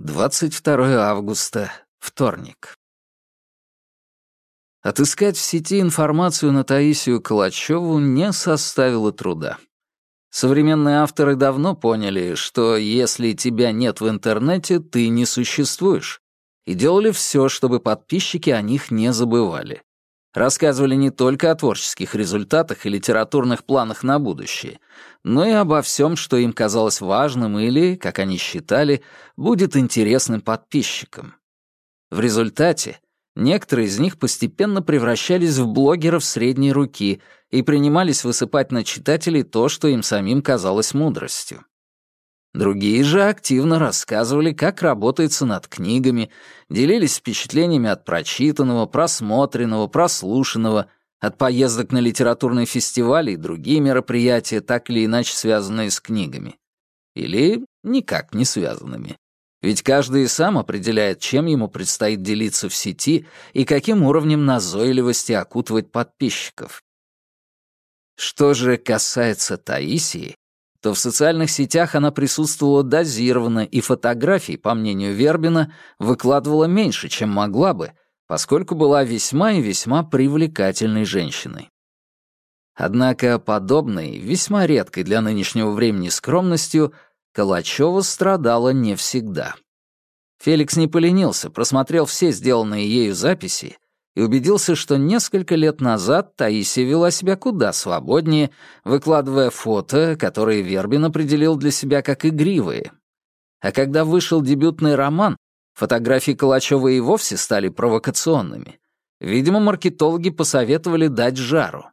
22 августа, вторник. Отыскать в сети информацию на Таисию Калачеву не составило труда. Современные авторы давно поняли, что если тебя нет в интернете, ты не существуешь, и делали все, чтобы подписчики о них не забывали. Рассказывали не только о творческих результатах и литературных планах на будущее, но и обо всем, что им казалось важным или, как они считали, будет интересным подписчикам. В результате некоторые из них постепенно превращались в блогеров средней руки и принимались высыпать на читателей то, что им самим казалось мудростью. Другие же активно рассказывали, как работается над книгами, делились впечатлениями от прочитанного, просмотренного, прослушанного, от поездок на литературные фестивали и другие мероприятия, так или иначе связанные с книгами. Или никак не связанными. Ведь каждый сам определяет, чем ему предстоит делиться в сети и каким уровнем назойливости окутывать подписчиков. Что же касается Таисии, то в социальных сетях она присутствовала дозированно и фотографий, по мнению Вербина, выкладывала меньше, чем могла бы, поскольку была весьма и весьма привлекательной женщиной. Однако подобной, весьма редкой для нынешнего времени скромностью, Калачева страдала не всегда. Феликс не поленился, просмотрел все сделанные ею записи и убедился, что несколько лет назад Таисия вела себя куда свободнее, выкладывая фото, которые Вербин определил для себя как игривые. А когда вышел дебютный роман, фотографии Калачева и вовсе стали провокационными. Видимо, маркетологи посоветовали дать жару.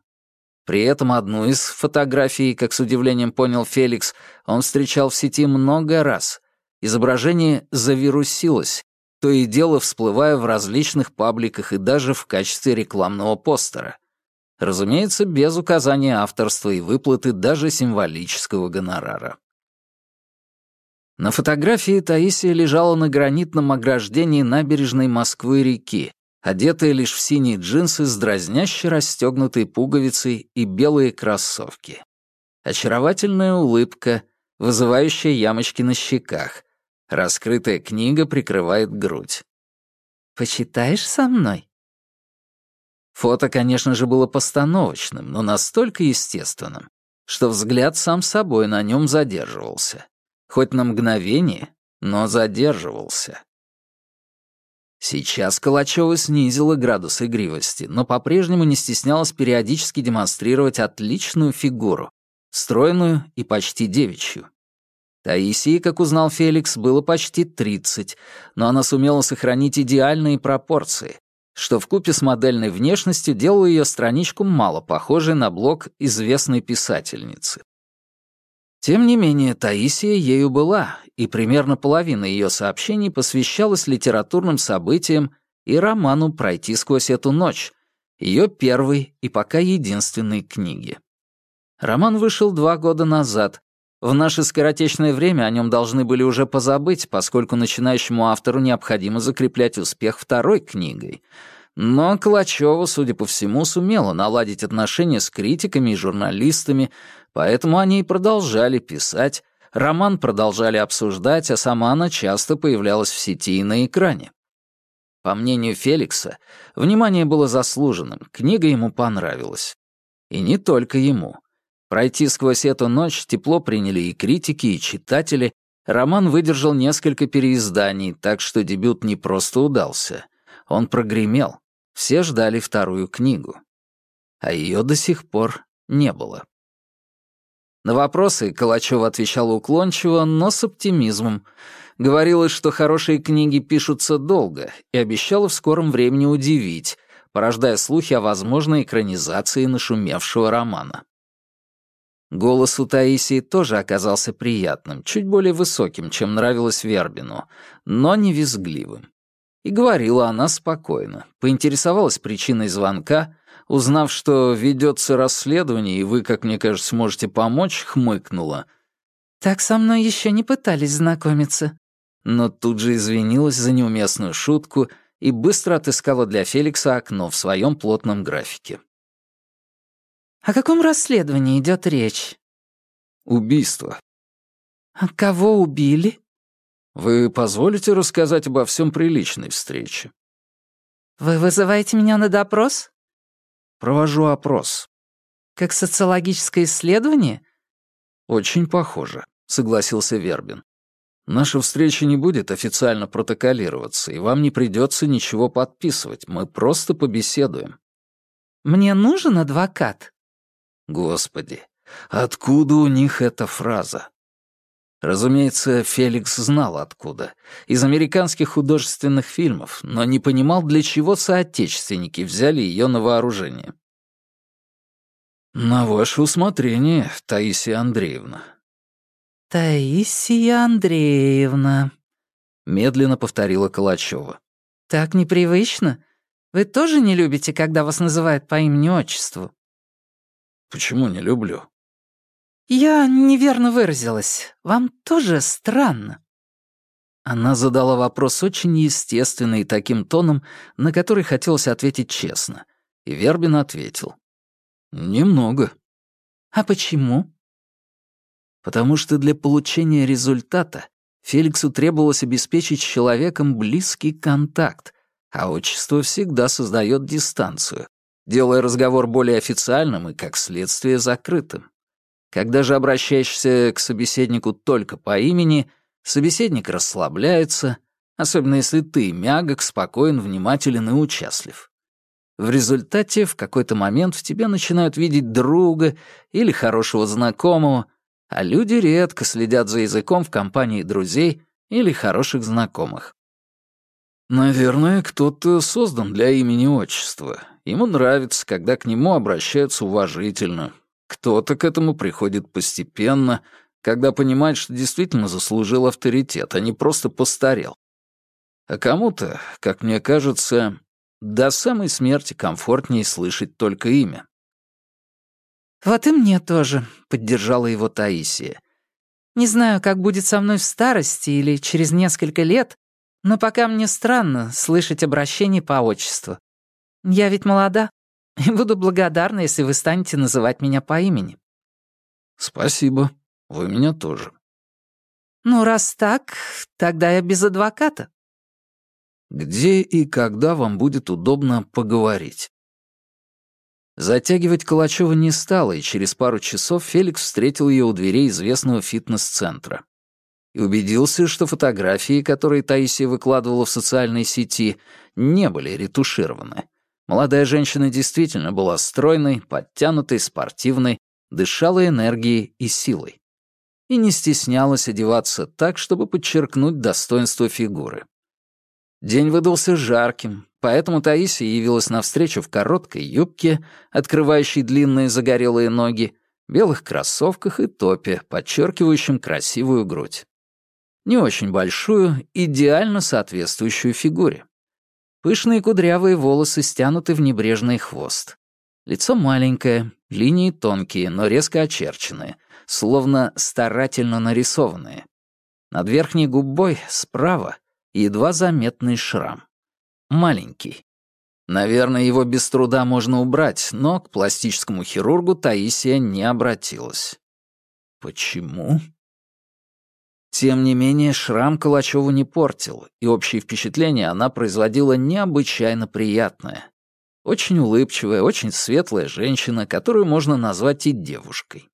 При этом одну из фотографий, как с удивлением понял Феликс, он встречал в сети много раз. Изображение завирусилось, то и дело всплывая в различных пабликах и даже в качестве рекламного постера. Разумеется, без указания авторства и выплаты даже символического гонорара. На фотографии Таисия лежала на гранитном ограждении набережной Москвы-реки, одетая лишь в синие джинсы с дразняще расстегнутой пуговицей и белые кроссовки. Очаровательная улыбка, вызывающая ямочки на щеках, Раскрытая книга прикрывает грудь. «Почитаешь со мной?» Фото, конечно же, было постановочным, но настолько естественным, что взгляд сам собой на нем задерживался. Хоть на мгновение, но задерживался. Сейчас Калачева снизила градус игривости, но по-прежнему не стеснялась периодически демонстрировать отличную фигуру, стройную и почти девичью. Таисии, как узнал Феликс, было почти 30, но она сумела сохранить идеальные пропорции, что вкупе с модельной внешностью делало ее страничку мало похожей на блог известной писательницы. Тем не менее, Таисия ею была, и примерно половина ее сообщений посвящалась литературным событиям и роману «Пройти сквозь эту ночь», ее первой и пока единственной книге. Роман вышел два года назад, в наше скоротечное время о нем должны были уже позабыть, поскольку начинающему автору необходимо закреплять успех второй книгой. Но Калачева, судя по всему, сумела наладить отношения с критиками и журналистами, поэтому они и продолжали писать, роман продолжали обсуждать, а сама она часто появлялась в сети и на экране. По мнению Феликса, внимание было заслуженным, книга ему понравилась. И не только ему. Пройти сквозь эту ночь тепло приняли и критики, и читатели. Роман выдержал несколько переизданий, так что дебют не просто удался. Он прогремел. Все ждали вторую книгу. А ее до сих пор не было. На вопросы Калачева отвечала уклончиво, но с оптимизмом. Говорила, что хорошие книги пишутся долго, и обещала в скором времени удивить, порождая слухи о возможной экранизации нашумевшего романа. Голос у Таисии тоже оказался приятным, чуть более высоким, чем нравилось Вербину, но не визгливым. И говорила она спокойно, поинтересовалась причиной звонка, узнав, что ведется расследование, и вы, как мне кажется, можете помочь, хмыкнула. «Так со мной еще не пытались знакомиться». Но тут же извинилась за неуместную шутку и быстро отыскала для Феликса окно в своем плотном графике. О каком расследовании идет речь? Убийство. А кого убили? Вы позволите рассказать обо всем при личной встрече? Вы вызываете меня на допрос? Провожу опрос. Как социологическое исследование? Очень похоже, согласился Вербин. Наша встреча не будет официально протоколироваться, и вам не придется ничего подписывать. Мы просто побеседуем. Мне нужен адвокат. Господи, откуда у них эта фраза? Разумеется, Феликс знал откуда. Из американских художественных фильмов, но не понимал, для чего соотечественники взяли ее на вооружение. «На ваше усмотрение, Таисия Андреевна». «Таисия Андреевна», — медленно повторила Калачева. «Так непривычно. Вы тоже не любите, когда вас называют по имени-отчеству?» «Почему не люблю?» «Я неверно выразилась. Вам тоже странно». Она задала вопрос очень естественный и таким тоном, на который хотелось ответить честно. И Вербин ответил. «Немного». «А почему?» Потому что для получения результата Феликсу требовалось обеспечить человеком близкий контакт, а отчество всегда создает дистанцию, делая разговор более официальным и, как следствие, закрытым. Когда же обращаешься к собеседнику только по имени, собеседник расслабляется, особенно если ты мягок, спокоен, внимателен и участлив. В результате в какой-то момент в тебе начинают видеть друга или хорошего знакомого, а люди редко следят за языком в компании друзей или хороших знакомых. Наверное, кто-то создан для имени-отчества. Ему нравится, когда к нему обращаются уважительно, кто-то к этому приходит постепенно, когда понимает, что действительно заслужил авторитет, а не просто постарел. А кому-то, как мне кажется, до самой смерти комфортнее слышать только имя. «Вот и мне тоже», — поддержала его Таисия. «Не знаю, как будет со мной в старости или через несколько лет, но пока мне странно слышать обращение по отчеству. Я ведь молода, и буду благодарна, если вы станете называть меня по имени». «Спасибо. Вы меня тоже». «Ну, раз так, тогда я без адвоката». «Где и когда вам будет удобно поговорить?» Затягивать Калачева не стало, и через пару часов Феликс встретил ее у дверей известного фитнес-центра. И убедился, что фотографии, которые Таисия выкладывала в социальной сети, не были ретушированы. Молодая женщина действительно была стройной, подтянутой, спортивной, дышала энергией и силой. И не стеснялась одеваться так, чтобы подчеркнуть достоинство фигуры. День выдался жарким, поэтому Таисия явилась навстречу в короткой юбке, открывающей длинные загорелые ноги, белых кроссовках и топе, подчеркивающем красивую грудь. Не очень большую, идеально соответствующую фигуре. Пышные кудрявые волосы стянуты в небрежный хвост. Лицо маленькое, линии тонкие, но резко очерченные, словно старательно нарисованные. Над верхней губой справа едва заметный шрам. Маленький. Наверное, его без труда можно убрать, но к пластическому хирургу Таисия не обратилась. Почему? Тем не менее, шрам Калачеву не портил, и общее впечатление она производила необычайно приятное. Очень улыбчивая, очень светлая женщина, которую можно назвать и девушкой.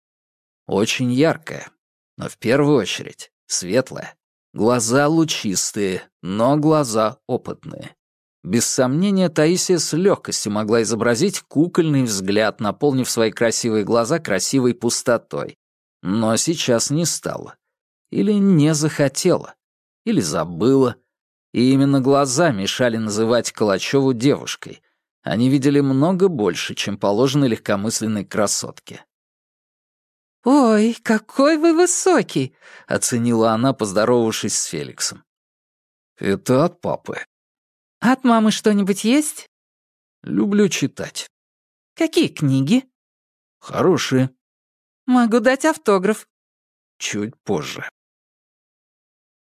Очень яркая, но в первую очередь светлая. Глаза лучистые, но глаза опытные. Без сомнения, Таисия с легкостью могла изобразить кукольный взгляд, наполнив свои красивые глаза красивой пустотой. Но сейчас не стала. Или не захотела. Или забыла. И именно глаза мешали называть Калачеву девушкой. Они видели много больше, чем положено легкомысленной красотке. «Ой, какой вы высокий!» — оценила она, поздоровавшись с Феликсом. «Это от папы». «От мамы что-нибудь есть?» «Люблю читать». «Какие книги?» «Хорошие». «Могу дать автограф». «Чуть позже».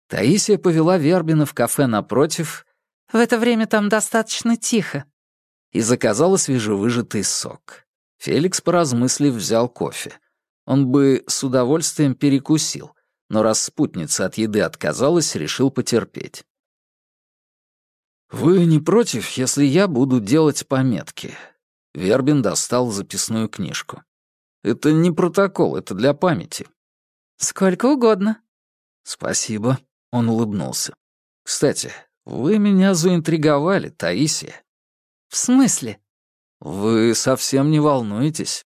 Таисия повела Вербина в кафе напротив. В это время там достаточно тихо. И заказала свежевыжатый сок. Феликс, поразмыслив, взял кофе. Он бы с удовольствием перекусил, но раз спутница от еды отказалась, решил потерпеть. «Вы не против, если я буду делать пометки?» Вербин достал записную книжку. «Это не протокол, это для памяти». «Сколько угодно». «Спасибо», — он улыбнулся. «Кстати, вы меня заинтриговали, Таисия». «В смысле?» «Вы совсем не волнуетесь?»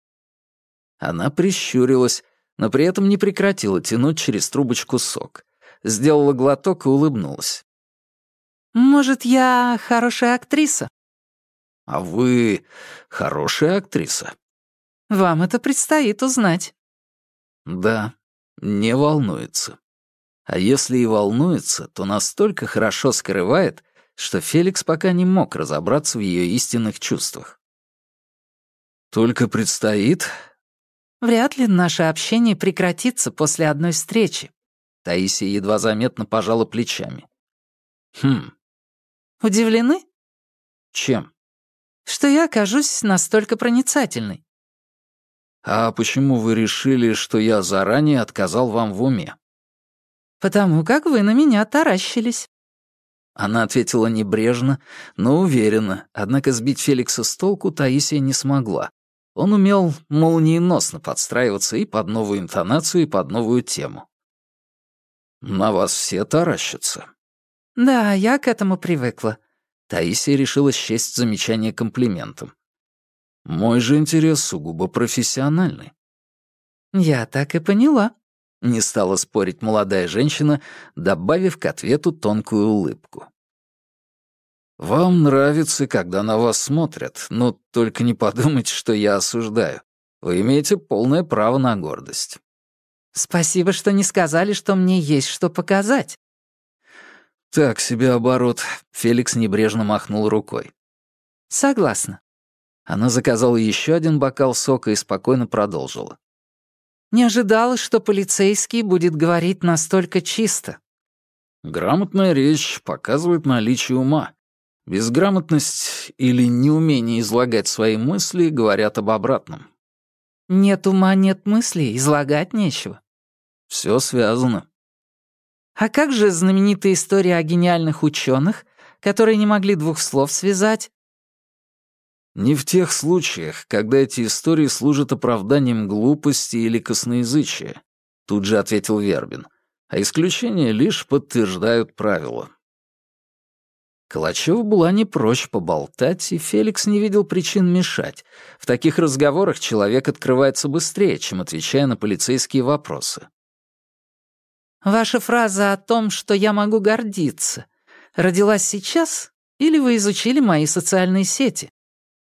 Она прищурилась, но при этом не прекратила тянуть через трубочку сок. Сделала глоток и улыбнулась. «Может, я хорошая актриса?» «А вы хорошая актриса?» «Вам это предстоит узнать». «Да, не волнуется. А если и волнуется, то настолько хорошо скрывает, что Феликс пока не мог разобраться в ее истинных чувствах. «Только предстоит?» «Вряд ли наше общение прекратится после одной встречи». Таисия едва заметно пожала плечами. «Хм, Удивлены? Чем? Что я окажусь настолько проницательной. А почему вы решили, что я заранее отказал вам в уме? Потому как вы на меня таращились. Она ответила небрежно, но уверенно, однако сбить Феликса с толку Таисия не смогла. Он умел молниеносно подстраиваться и под новую интонацию, и под новую тему. «На вас все таращатся», «Да, я к этому привыкла». Таисия решила счесть замечание комплиментом. «Мой же интерес сугубо профессиональный». «Я так и поняла», — не стала спорить молодая женщина, добавив к ответу тонкую улыбку. «Вам нравится, когда на вас смотрят, но только не подумайте, что я осуждаю. Вы имеете полное право на гордость». «Спасибо, что не сказали, что мне есть что показать». «Так себе оборот», — Феликс небрежно махнул рукой. «Согласна». Она заказала еще один бокал сока и спокойно продолжила. «Не ожидала, что полицейский будет говорить настолько чисто». «Грамотная речь показывает наличие ума. Безграмотность или неумение излагать свои мысли говорят об обратном». «Нет ума, нет мыслей, излагать нечего». «Все связано», а как же знаменитая история о гениальных ученых, которые не могли двух слов связать? Не в тех случаях, когда эти истории служат оправданием глупости или косноязычия, тут же ответил Вербин, а исключения лишь подтверждают правила. Калачева была не прочь поболтать, и Феликс не видел причин мешать. В таких разговорах человек открывается быстрее, чем отвечая на полицейские вопросы. Ваша фраза о том, что я могу гордиться, родилась сейчас или вы изучили мои социальные сети?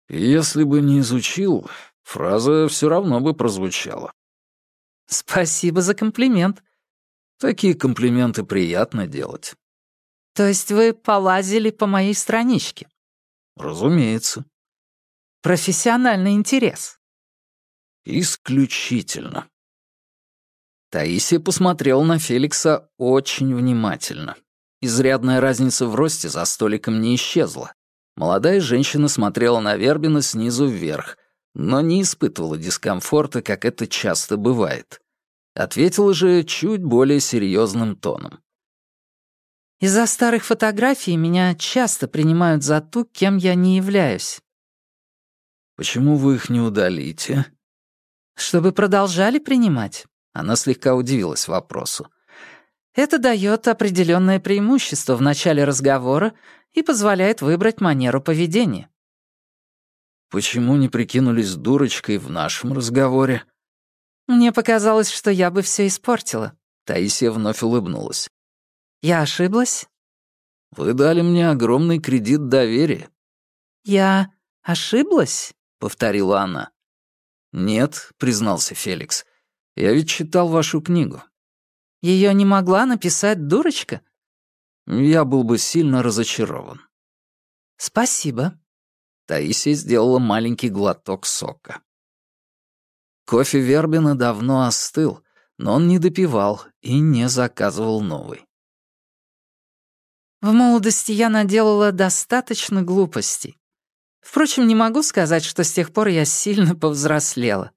Если бы не изучил, фраза все равно бы прозвучала. Спасибо за комплимент. Такие комплименты приятно делать. То есть вы полазили по моей страничке? Разумеется. Профессиональный интерес. Исключительно. Таисия посмотрел на Феликса очень внимательно. Изрядная разница в росте за столиком не исчезла. Молодая женщина смотрела на Вербина снизу вверх, но не испытывала дискомфорта, как это часто бывает. Ответила же чуть более серьезным тоном. «Из-за старых фотографий меня часто принимают за ту, кем я не являюсь». «Почему вы их не удалите?» «Чтобы продолжали принимать. Она слегка удивилась вопросу. Это дает определенное преимущество в начале разговора и позволяет выбрать манеру поведения. Почему не прикинулись дурочкой в нашем разговоре? Мне показалось, что я бы все испортила. Таисия вновь улыбнулась. Я ошиблась? Вы дали мне огромный кредит доверия. Я ошиблась? повторила она. Нет, признался Феликс. Я ведь читал вашу книгу». Ее не могла написать дурочка?» Я был бы сильно разочарован. «Спасибо». Таисия сделала маленький глоток сока. Кофе Вербина давно остыл, но он не допивал и не заказывал новый. В молодости я наделала достаточно глупостей. Впрочем, не могу сказать, что с тех пор я сильно повзрослела.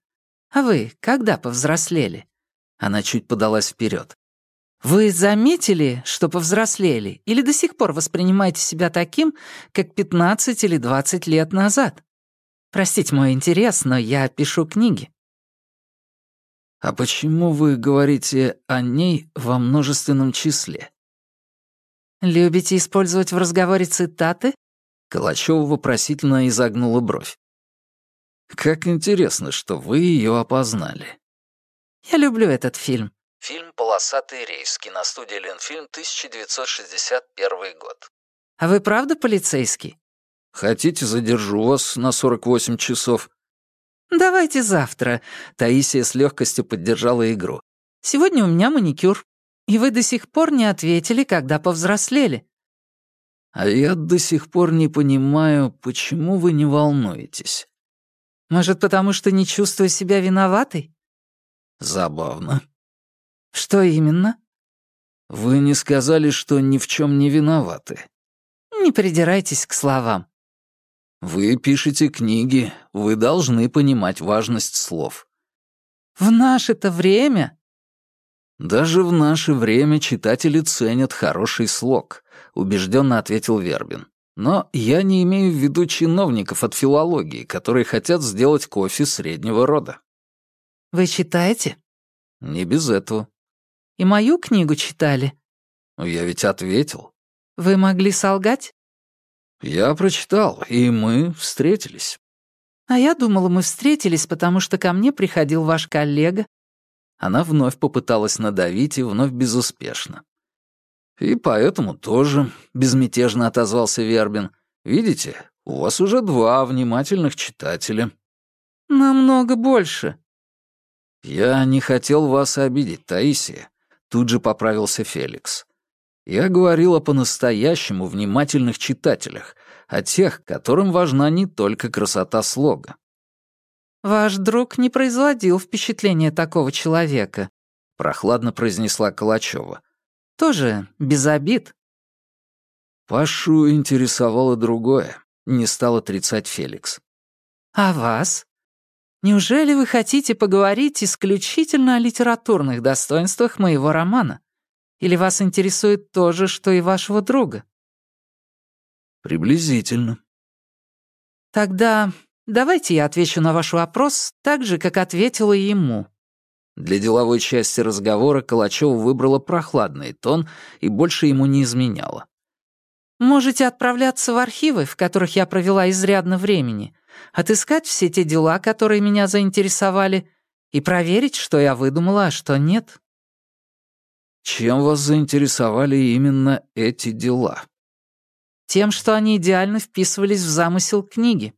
А вы когда повзрослели?» Она чуть подалась вперед. Вы заметили, что повзрослели, или до сих пор воспринимаете себя таким, как 15 или 20 лет назад? Простите мой интерес, но я пишу книги. А почему вы говорите о ней во множественном числе? Любите использовать в разговоре цитаты? Калачева вопросительно изогнула бровь. Как интересно, что вы ее опознали. Я люблю этот фильм. Фильм «Полосатый рейс», киностудия «Ленфильм», 1961 год. А вы правда полицейский? Хотите, задержу вас на 48 часов? Давайте завтра. Таисия с легкостью поддержала игру. Сегодня у меня маникюр. И вы до сих пор не ответили, когда повзрослели. А я до сих пор не понимаю, почему вы не волнуетесь. Может, потому что не чувствую себя виноватой? Забавно. Что именно? Вы не сказали, что ни в чем не виноваты. Не придирайтесь к словам. Вы пишете книги, вы должны понимать важность слов. В наше-то время? Даже в наше время читатели ценят хороший слог, убежденно ответил Вербин. Но я не имею в виду чиновников от филологии, которые хотят сделать кофе среднего рода. Вы читаете? Не без этого. И мою книгу читали? Я ведь ответил. Вы могли солгать? Я прочитал, и мы встретились. А я думала, мы встретились, потому что ко мне приходил ваш коллега. Она вновь попыталась надавить и вновь безуспешно. «И поэтому тоже», — безмятежно отозвался Вербин. «Видите, у вас уже два внимательных читателя». «Намного больше». «Я не хотел вас обидеть, Таисия», — тут же поправился Феликс. «Я говорил о по-настоящему внимательных читателях, о тех, которым важна не только красота слога». «Ваш друг не производил впечатления такого человека», — прохладно произнесла Калачева. Тоже без обид. Пашу интересовало другое, не стал отрицать Феликс. А вас? Неужели вы хотите поговорить исключительно о литературных достоинствах моего романа? Или вас интересует то же, что и вашего друга? Приблизительно. Тогда давайте я отвечу на ваш вопрос так же, как ответила ему. Для деловой части разговора Калачева выбрала прохладный тон и больше ему не изменяла. «Можете отправляться в архивы, в которых я провела изрядно времени, отыскать все те дела, которые меня заинтересовали, и проверить, что я выдумала, а что нет». «Чем вас заинтересовали именно эти дела?» «Тем, что они идеально вписывались в замысел книги».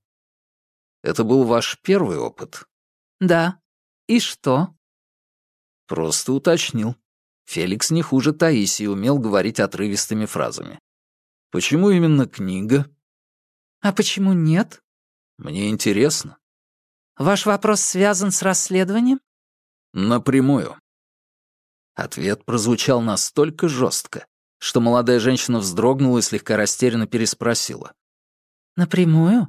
«Это был ваш первый опыт?» «Да. И что?» Просто уточнил. Феликс не хуже Таисии умел говорить отрывистыми фразами. «Почему именно книга?» «А почему нет?» «Мне интересно». «Ваш вопрос связан с расследованием?» «Напрямую». Ответ прозвучал настолько жестко, что молодая женщина вздрогнула и слегка растерянно переспросила. «Напрямую?»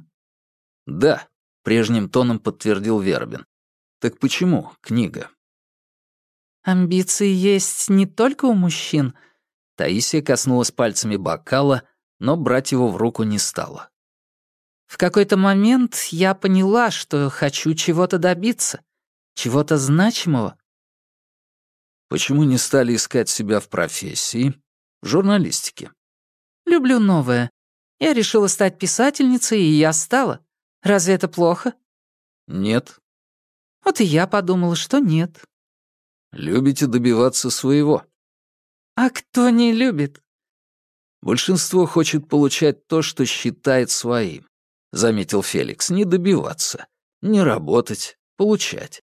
«Да», — прежним тоном подтвердил Вербин. «Так почему книга?» Амбиции есть не только у мужчин. Таисия коснулась пальцами бокала, но брать его в руку не стала. В какой-то момент я поняла, что хочу чего-то добиться, чего-то значимого. Почему не стали искать себя в профессии, в журналистике? Люблю новое. Я решила стать писательницей, и я стала. Разве это плохо? Нет. Вот и я подумала, что нет. Любите добиваться своего. А кто не любит? Большинство хочет получать то, что считает своим, заметил Феликс, не добиваться, не работать, получать.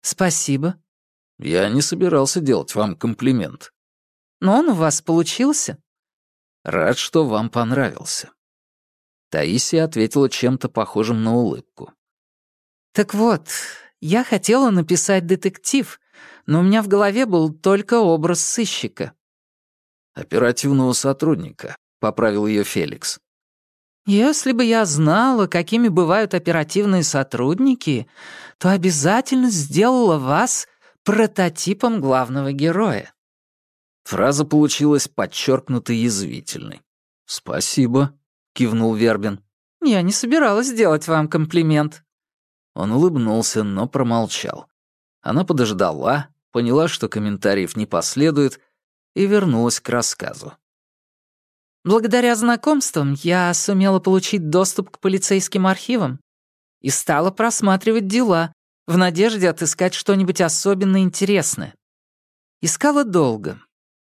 Спасибо. Я не собирался делать вам комплимент. Но он у вас получился. Рад, что вам понравился. Таисия ответила чем-то похожим на улыбку. Так вот, я хотела написать детектив, но у меня в голове был только образ сыщика. «Оперативного сотрудника», — поправил ее Феликс. «Если бы я знала, какими бывают оперативные сотрудники, то обязательно сделала вас прототипом главного героя». Фраза получилась подчеркнуто язвительной. «Спасибо», — кивнул Вербин. «Я не собиралась делать вам комплимент». Он улыбнулся, но промолчал. Она подождала, поняла, что комментариев не последует, и вернулась к рассказу. Благодаря знакомствам я сумела получить доступ к полицейским архивам и стала просматривать дела в надежде отыскать что-нибудь особенно интересное. Искала долго.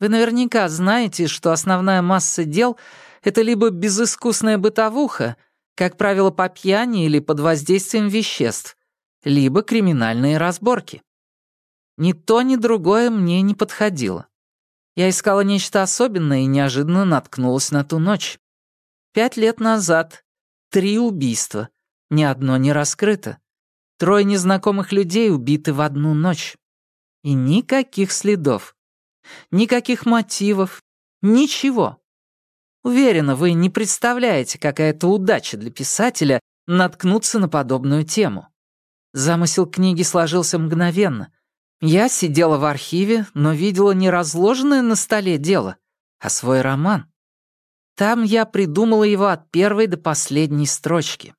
Вы наверняка знаете, что основная масса дел — это либо безыскусная бытовуха, как правило, по пьяни или под воздействием веществ, либо криминальные разборки. Ни то, ни другое мне не подходило. Я искала нечто особенное и неожиданно наткнулась на ту ночь. Пять лет назад. Три убийства. Ни одно не раскрыто. Трое незнакомых людей убиты в одну ночь. И никаких следов. Никаких мотивов. Ничего. Уверена, вы не представляете, какая это удача для писателя наткнуться на подобную тему. Замысел книги сложился мгновенно. Я сидела в архиве, но видела не разложенное на столе дело, а свой роман. Там я придумала его от первой до последней строчки.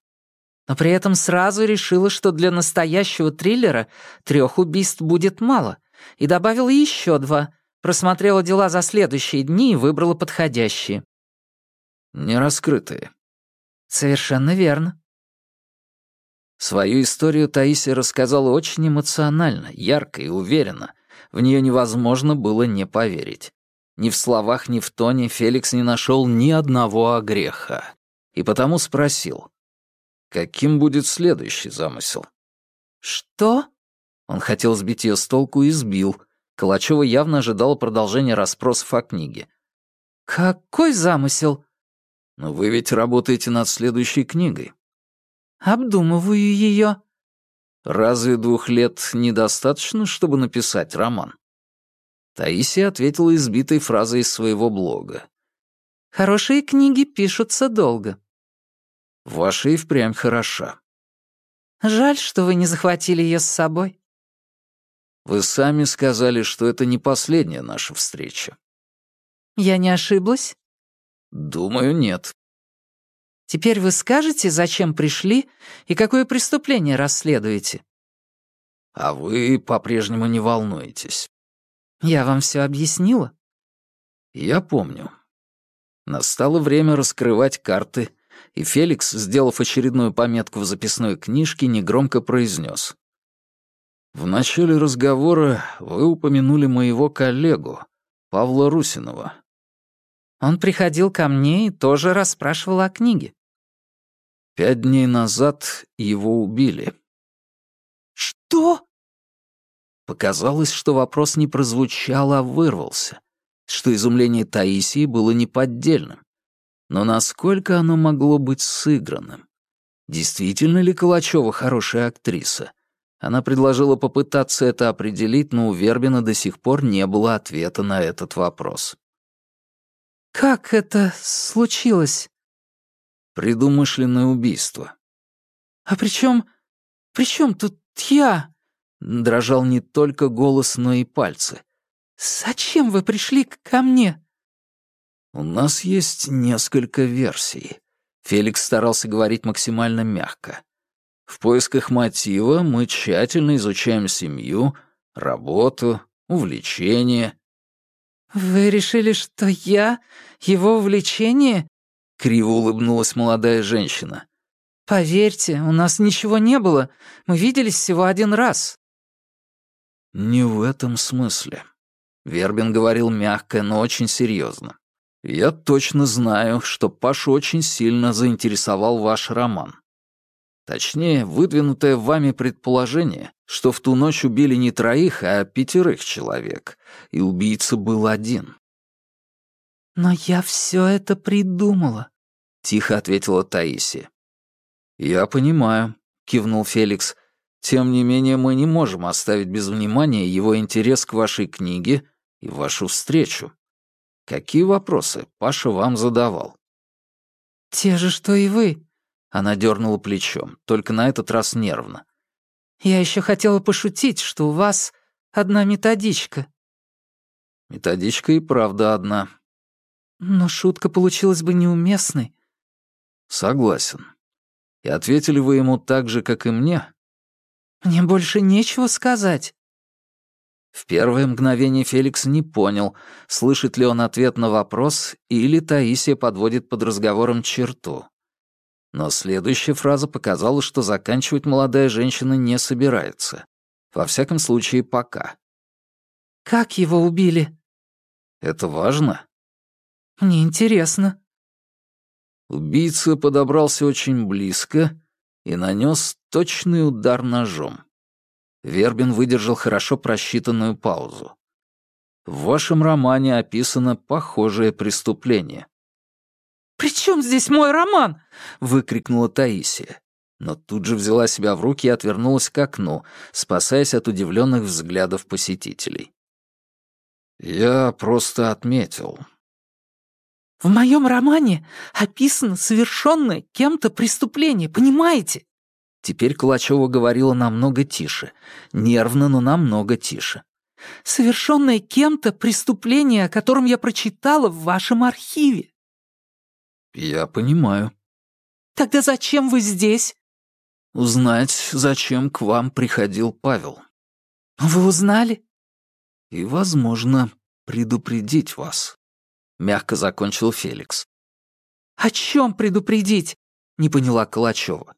Но при этом сразу решила, что для настоящего триллера трех убийств будет мало, и добавила еще два, просмотрела дела за следующие дни и выбрала подходящие. «Не раскрытые». «Совершенно верно. Свою историю Таисия рассказала очень эмоционально, ярко и уверенно. В нее невозможно было не поверить. Ни в словах, ни в тоне Феликс не нашел ни одного огреха. И потому спросил, каким будет следующий замысел? «Что?» Он хотел сбить ее с толку и сбил. Калачева явно ожидала продолжения расспросов о книге. «Какой замысел?» «Но вы ведь работаете над следующей книгой. Обдумываю ее. Разве двух лет недостаточно, чтобы написать роман? Таисия ответила избитой фразой из своего блога. Хорошие книги пишутся долго. Ваша и впрямь хороша. Жаль, что вы не захватили ее с собой. Вы сами сказали, что это не последняя наша встреча. Я не ошиблась? Думаю, нет. Теперь вы скажете, зачем пришли и какое преступление расследуете?» «А вы по-прежнему не волнуетесь». «Я вам все объяснила?» «Я помню». Настало время раскрывать карты, и Феликс, сделав очередную пометку в записной книжке, негромко произнес. «В начале разговора вы упомянули моего коллегу, Павла Русинова». Он приходил ко мне и тоже расспрашивал о книге. Пять дней назад его убили. «Что?» Показалось, что вопрос не прозвучал, а вырвался, что изумление Таисии было неподдельным. Но насколько оно могло быть сыгранным? Действительно ли Калачева хорошая актриса? Она предложила попытаться это определить, но у Вербина до сих пор не было ответа на этот вопрос. «Как это случилось?» Предумышленное убийство. «А при чем... при чем тут я?» Дрожал не только голос, но и пальцы. «Зачем вы пришли ко мне?» «У нас есть несколько версий». Феликс старался говорить максимально мягко. «В поисках мотива мы тщательно изучаем семью, работу, увлечения». «Вы решили, что я его увлечение?» Криво улыбнулась молодая женщина. «Поверьте, у нас ничего не было. Мы виделись всего один раз». «Не в этом смысле». Вербин говорил мягко, но очень серьезно. «Я точно знаю, что Пашу очень сильно заинтересовал ваш роман. Точнее, выдвинутое вами предположение, что в ту ночь убили не троих, а пятерых человек, и убийца был один». «Но я все это придумала. — тихо ответила Таисия. «Я понимаю», — кивнул Феликс. «Тем не менее, мы не можем оставить без внимания его интерес к вашей книге и вашу встречу. Какие вопросы Паша вам задавал?» «Те же, что и вы», — она дернула плечом, только на этот раз нервно. «Я еще хотела пошутить, что у вас одна методичка». Методичка и правда одна. Но шутка получилась бы неуместной. Согласен. И ответили вы ему так же, как и мне? Мне больше нечего сказать. В первое мгновение Феликс не понял, слышит ли он ответ на вопрос или Таисия подводит под разговором черту. Но следующая фраза показала, что заканчивать молодая женщина не собирается. Во всяком случае, пока. «Как его убили?» «Это важно?» «Мне интересно». Убийца подобрался очень близко и нанес точный удар ножом. Вербин выдержал хорошо просчитанную паузу. В вашем романе описано похожее преступление. «При чем здесь мой роман?» — выкрикнула Таисия. Но тут же взяла себя в руки и отвернулась к окну, спасаясь от удивленных взглядов посетителей. «Я просто отметил». «В моем романе описано совершенное кем-то преступление, понимаете?» Теперь Калачева говорила намного тише. Нервно, но намного тише. «Совершенное кем-то преступление, о котором я прочитала в вашем архиве». «Я понимаю». «Тогда зачем вы здесь?» «Узнать, зачем к вам приходил Павел». «Вы узнали?» «И, возможно, предупредить вас», — мягко закончил Феликс. «О чем предупредить?» — не поняла Калачева.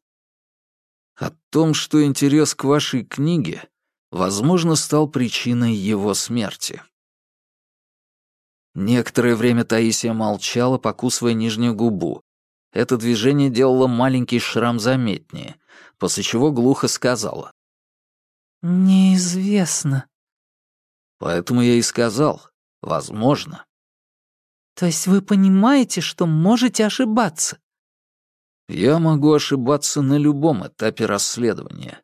О том, что интерес к вашей книге, возможно, стал причиной его смерти. Некоторое время Таисия молчала, покусывая нижнюю губу. Это движение делало маленький шрам заметнее, после чего глухо сказала. «Неизвестно». Поэтому я и сказал, возможно. То есть вы понимаете, что можете ошибаться? Я могу ошибаться на любом этапе расследования.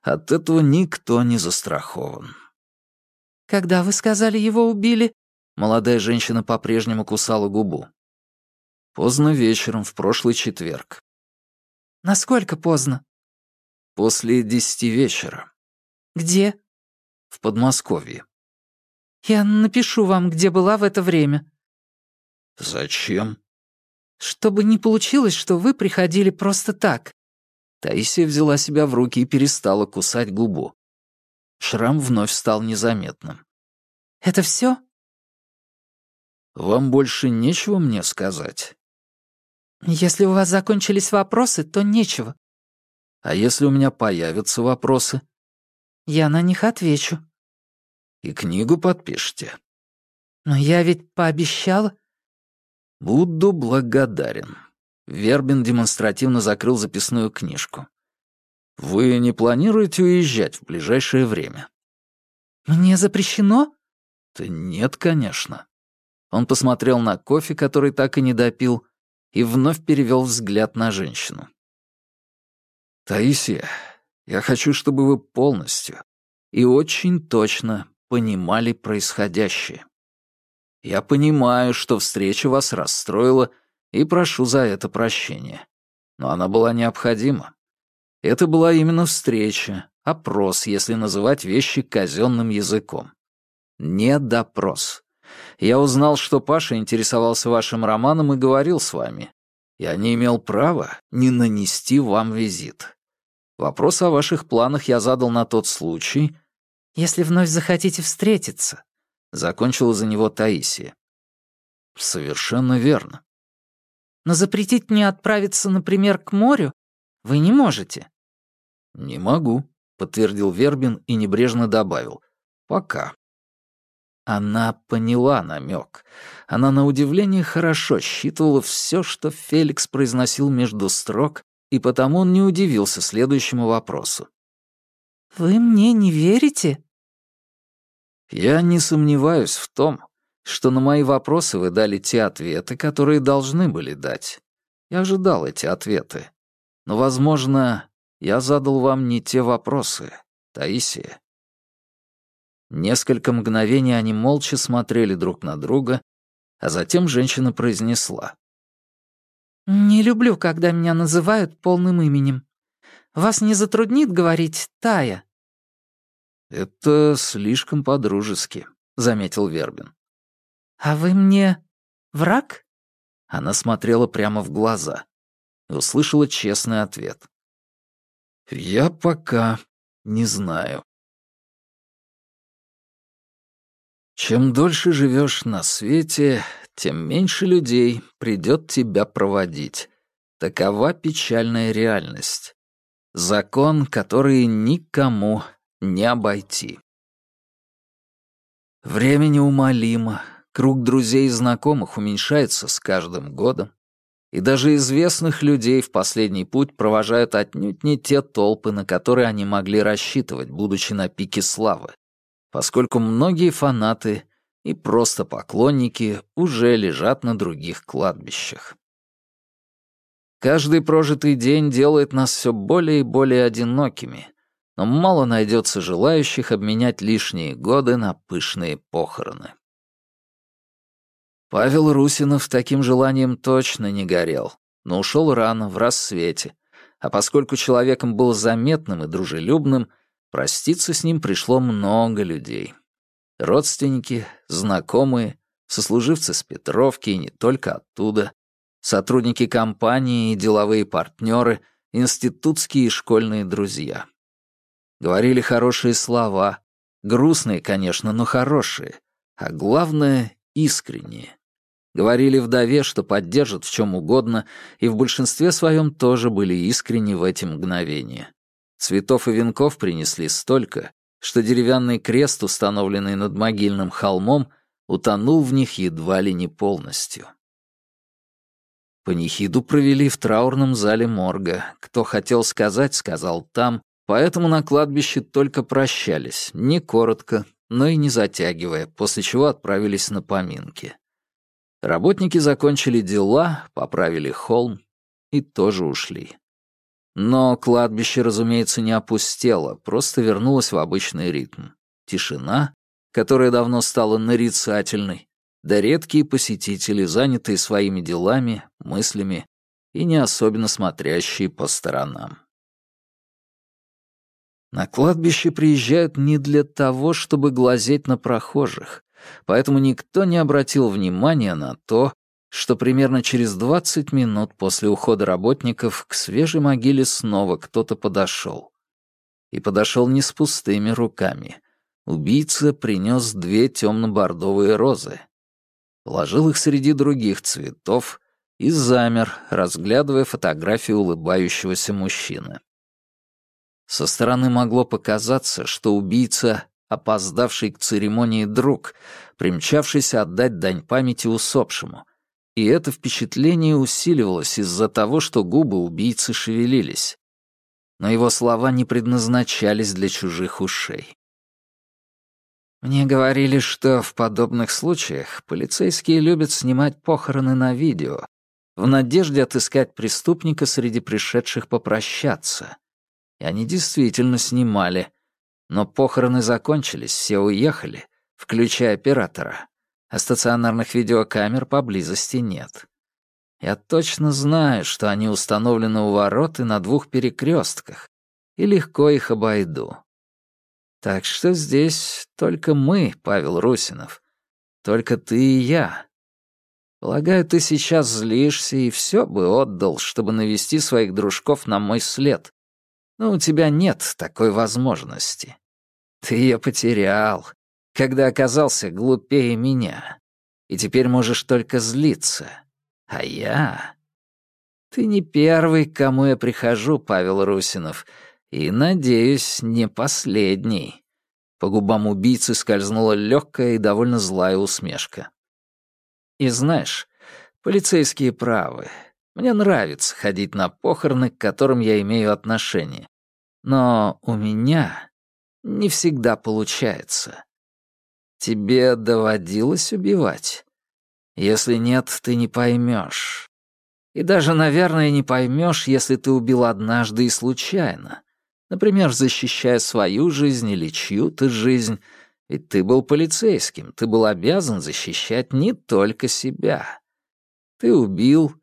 От этого никто не застрахован. Когда вы сказали, его убили? Молодая женщина по-прежнему кусала губу. Поздно вечером, в прошлый четверг. Насколько поздно? После десяти вечера. Где? В Подмосковье. Я напишу вам, где была в это время. Зачем? Чтобы не получилось, что вы приходили просто так». Таисия взяла себя в руки и перестала кусать губу. Шрам вновь стал незаметным. «Это все? «Вам больше нечего мне сказать?» «Если у вас закончились вопросы, то нечего». «А если у меня появятся вопросы?» «Я на них отвечу». «И книгу подпишите?» «Но я ведь пообещала». «Буду благодарен». Вербин демонстративно закрыл записную книжку. «Вы не планируете уезжать в ближайшее время?» «Мне запрещено?» «Да нет, конечно». Он посмотрел на кофе, который так и не допил, и вновь перевел взгляд на женщину. «Таисия, я хочу, чтобы вы полностью и очень точно понимали происходящее». Я понимаю, что встреча вас расстроила, и прошу за это прощения. Но она была необходима. Это была именно встреча, опрос, если называть вещи казенным языком. Не допрос. Я узнал, что Паша интересовался вашим романом и говорил с вами. Я не имел права не нанести вам визит. Вопрос о ваших планах я задал на тот случай. Если вновь захотите встретиться, Закончила за него Таисия. Совершенно верно. Но запретить мне отправиться, например, к морю вы не можете. Не могу, подтвердил Вербин и небрежно добавил. Пока. Она поняла намек. Она на удивление хорошо считывала все, что Феликс произносил между строк, и потому он не удивился следующему вопросу. «Вы мне не верите?» Я не сомневаюсь в том, что на мои вопросы вы дали те ответы, которые должны были дать. Я ожидал эти ответы. Но, возможно, я задал вам не те вопросы, Таисия. Несколько мгновений они молча смотрели друг на друга, а затем женщина произнесла. «Не люблю, когда меня называют полным именем. Вас не затруднит говорить «Тая»?» «Это слишком по-дружески», — заметил Вербин. «А вы мне враг?» Она смотрела прямо в глаза и услышала честный ответ. «Я пока не знаю». Чем дольше живешь на свете, тем меньше людей придет тебя проводить. Такова печальная реальность. Закон, который никому не обойти. Время неумолимо, круг друзей и знакомых уменьшается с каждым годом, и даже известных людей в последний путь провожают отнюдь не те толпы, на которые они могли рассчитывать, будучи на пике славы, поскольку многие фанаты и просто поклонники уже лежат на других кладбищах. Каждый прожитый день делает нас все более и более одинокими, но мало найдется желающих обменять лишние годы на пышные похороны. Павел Русинов таким желанием точно не горел, но ушел рано, в рассвете, а поскольку человеком был заметным и дружелюбным, проститься с ним пришло много людей. Родственники, знакомые, сослуживцы с Петровки и не только оттуда, сотрудники компании и деловые партнеры, институтские и школьные друзья. Говорили хорошие слова, грустные, конечно, но хорошие, а главное — искренние. Говорили вдове, что поддержат в чем угодно, и в большинстве своем тоже были искренни в эти мгновения. Цветов и венков принесли столько, что деревянный крест, установленный над могильным холмом, утонул в них едва ли не полностью. Панихиду провели в траурном зале морга. Кто хотел сказать, сказал там, Поэтому на кладбище только прощались, не коротко, но и не затягивая, после чего отправились на поминки. Работники закончили дела, поправили холм и тоже ушли. Но кладбище, разумеется, не опустело, просто вернулось в обычный ритм. Тишина, которая давно стала нарицательной, да редкие посетители, занятые своими делами, мыслями и не особенно смотрящие по сторонам. На кладбище приезжают не для того, чтобы глазеть на прохожих, поэтому никто не обратил внимания на то, что примерно через 20 минут после ухода работников к свежей могиле снова кто-то подошел. И подошел не с пустыми руками. Убийца принес две темно-бордовые розы. Положил их среди других цветов и замер, разглядывая фотографию улыбающегося мужчины. Со стороны могло показаться, что убийца — опоздавший к церемонии друг, примчавшийся отдать дань памяти усопшему. И это впечатление усиливалось из-за того, что губы убийцы шевелились. Но его слова не предназначались для чужих ушей. Мне говорили, что в подобных случаях полицейские любят снимать похороны на видео, в надежде отыскать преступника среди пришедших попрощаться. И они действительно снимали. Но похороны закончились, все уехали, включая оператора. А стационарных видеокамер поблизости нет. Я точно знаю, что они установлены у ворот и на двух перекрестках, и легко их обойду. Так что здесь только мы, Павел Русинов. Только ты и я. Полагаю, ты сейчас злишься и все бы отдал, чтобы навести своих дружков на мой след, но у тебя нет такой возможности. Ты ее потерял, когда оказался глупее меня. И теперь можешь только злиться. А я... Ты не первый, к кому я прихожу, Павел Русинов, и, надеюсь, не последний. По губам убийцы скользнула легкая и довольно злая усмешка. И знаешь, полицейские правы. Мне нравится ходить на похороны, к которым я имею отношение. Но у меня не всегда получается. Тебе доводилось убивать? Если нет, ты не поймешь. И даже, наверное, не поймешь, если ты убил однажды и случайно. Например, защищая свою жизнь или чью-то жизнь. Ведь ты был полицейским, ты был обязан защищать не только себя. Ты убил,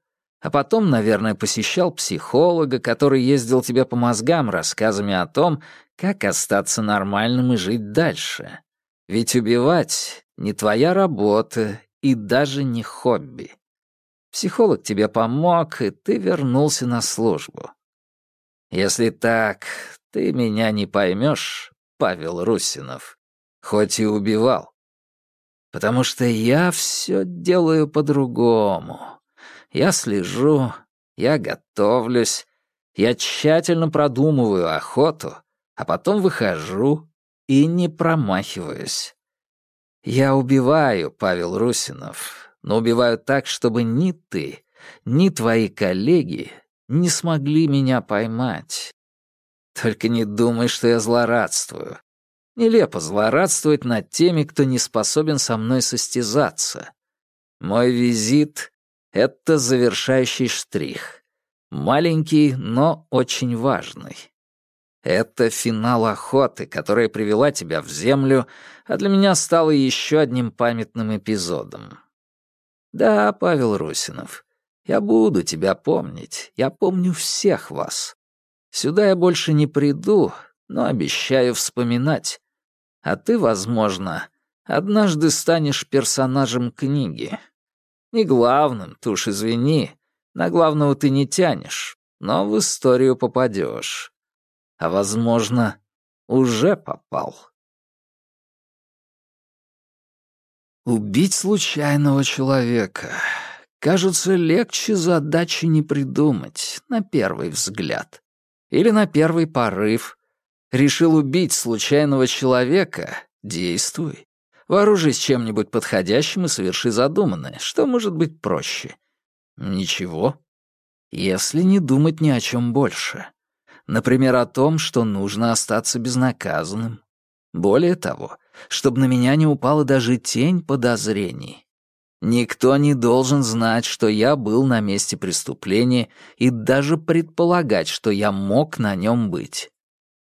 а потом, наверное, посещал психолога, который ездил тебе по мозгам рассказами о том, как остаться нормальным и жить дальше. Ведь убивать — не твоя работа и даже не хобби. Психолог тебе помог, и ты вернулся на службу. Если так, ты меня не поймешь, Павел Русинов, хоть и убивал. Потому что я все делаю по-другому. Я слежу, я готовлюсь, я тщательно продумываю охоту, а потом выхожу и не промахиваюсь. Я убиваю, Павел Русинов, но убиваю так, чтобы ни ты, ни твои коллеги не смогли меня поймать. Только не думай, что я злорадствую. Нелепо злорадствовать над теми, кто не способен со мной состязаться. Мой визит — это завершающий штрих. Маленький, но очень важный. Это финал охоты, которая привела тебя в землю, а для меня стала еще одним памятным эпизодом. Да, Павел Русинов, я буду тебя помнить. Я помню всех вас. Сюда я больше не приду, но обещаю вспоминать. А ты, возможно, однажды станешь персонажем книги. Не главным, ты уж извини, на главного ты не тянешь, но в историю попадешь. А, возможно, уже попал. Убить случайного человека. Кажется, легче задачи не придумать, на первый взгляд. Или на первый порыв. Решил убить случайного человека — действуй. Вооружись чем-нибудь подходящим и соверши задуманное. Что может быть проще? Ничего. Если не думать ни о чем больше. Например, о том, что нужно остаться безнаказанным. Более того, чтобы на меня не упала даже тень подозрений. Никто не должен знать, что я был на месте преступления и даже предполагать, что я мог на нем быть.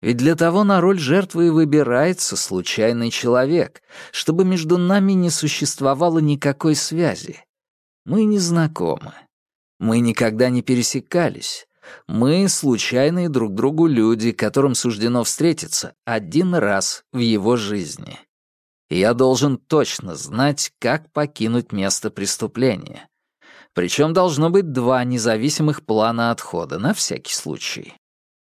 Ведь для того на роль жертвы и выбирается случайный человек, чтобы между нами не существовало никакой связи. Мы не знакомы. Мы никогда не пересекались. Мы — случайные друг другу люди, которым суждено встретиться один раз в его жизни. я должен точно знать, как покинуть место преступления. Причем должно быть два независимых плана отхода, на всякий случай.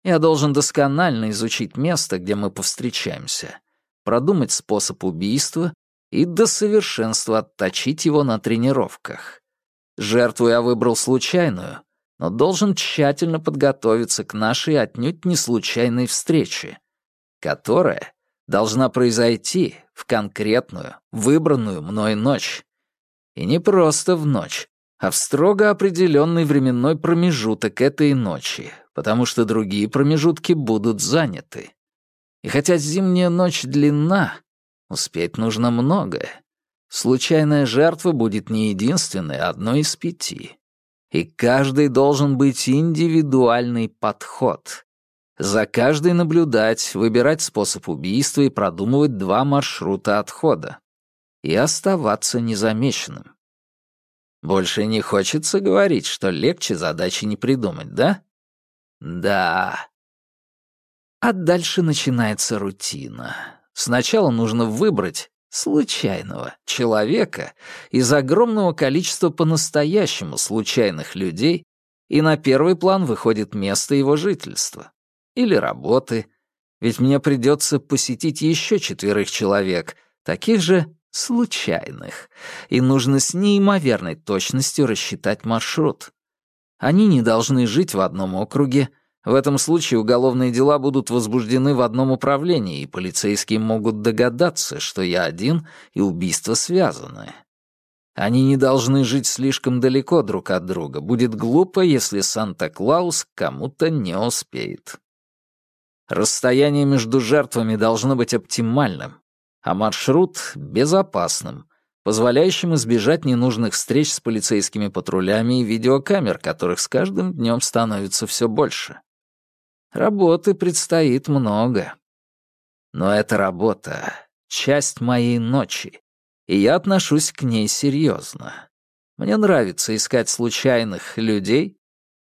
Я должен досконально изучить место, где мы повстречаемся, продумать способ убийства и до совершенства отточить его на тренировках. Жертву я выбрал случайную, но должен тщательно подготовиться к нашей отнюдь не случайной встрече, которая должна произойти в конкретную, выбранную мной ночь. И не просто в ночь, а в строго определенный временной промежуток этой ночи, потому что другие промежутки будут заняты. И хотя зимняя ночь длинна, успеть нужно многое. Случайная жертва будет не единственной, а одной из пяти. И каждый должен быть индивидуальный подход. За каждой наблюдать, выбирать способ убийства и продумывать два маршрута отхода. И оставаться незамеченным. Больше не хочется говорить, что легче задачи не придумать, да? Да. А дальше начинается рутина. Сначала нужно выбрать случайного человека из огромного количества по-настоящему случайных людей, и на первый план выходит место его жительства. Или работы. Ведь мне придется посетить еще четверых человек, таких же случайных, и нужно с неимоверной точностью рассчитать маршрут. Они не должны жить в одном округе, в этом случае уголовные дела будут возбуждены в одном управлении, и полицейские могут догадаться, что я один и убийство связаны. Они не должны жить слишком далеко друг от друга. Будет глупо, если Санта-Клаус кому-то не успеет. Расстояние между жертвами должно быть оптимальным, а маршрут — безопасным, позволяющим избежать ненужных встреч с полицейскими патрулями и видеокамер, которых с каждым днем становится все больше. Работы предстоит много. Но эта работа — часть моей ночи, и я отношусь к ней серьезно. Мне нравится искать случайных людей,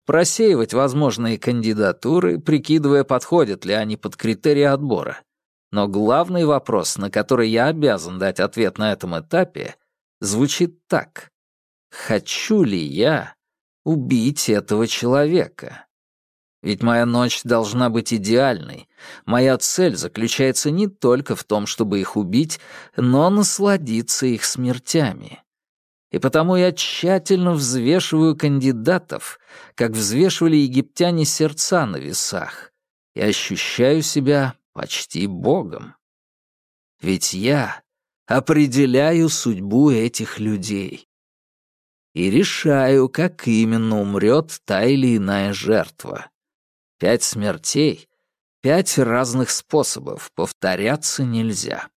просеивать возможные кандидатуры, прикидывая, подходят ли они под критерии отбора. Но главный вопрос, на который я обязан дать ответ на этом этапе, звучит так. «Хочу ли я убить этого человека?» Ведь моя ночь должна быть идеальной. Моя цель заключается не только в том, чтобы их убить, но насладиться их смертями. И потому я тщательно взвешиваю кандидатов, как взвешивали египтяне сердца на весах, и ощущаю себя почти богом. Ведь я определяю судьбу этих людей и решаю, как именно умрет та или иная жертва. Пять смертей, пять разных способов, повторяться нельзя.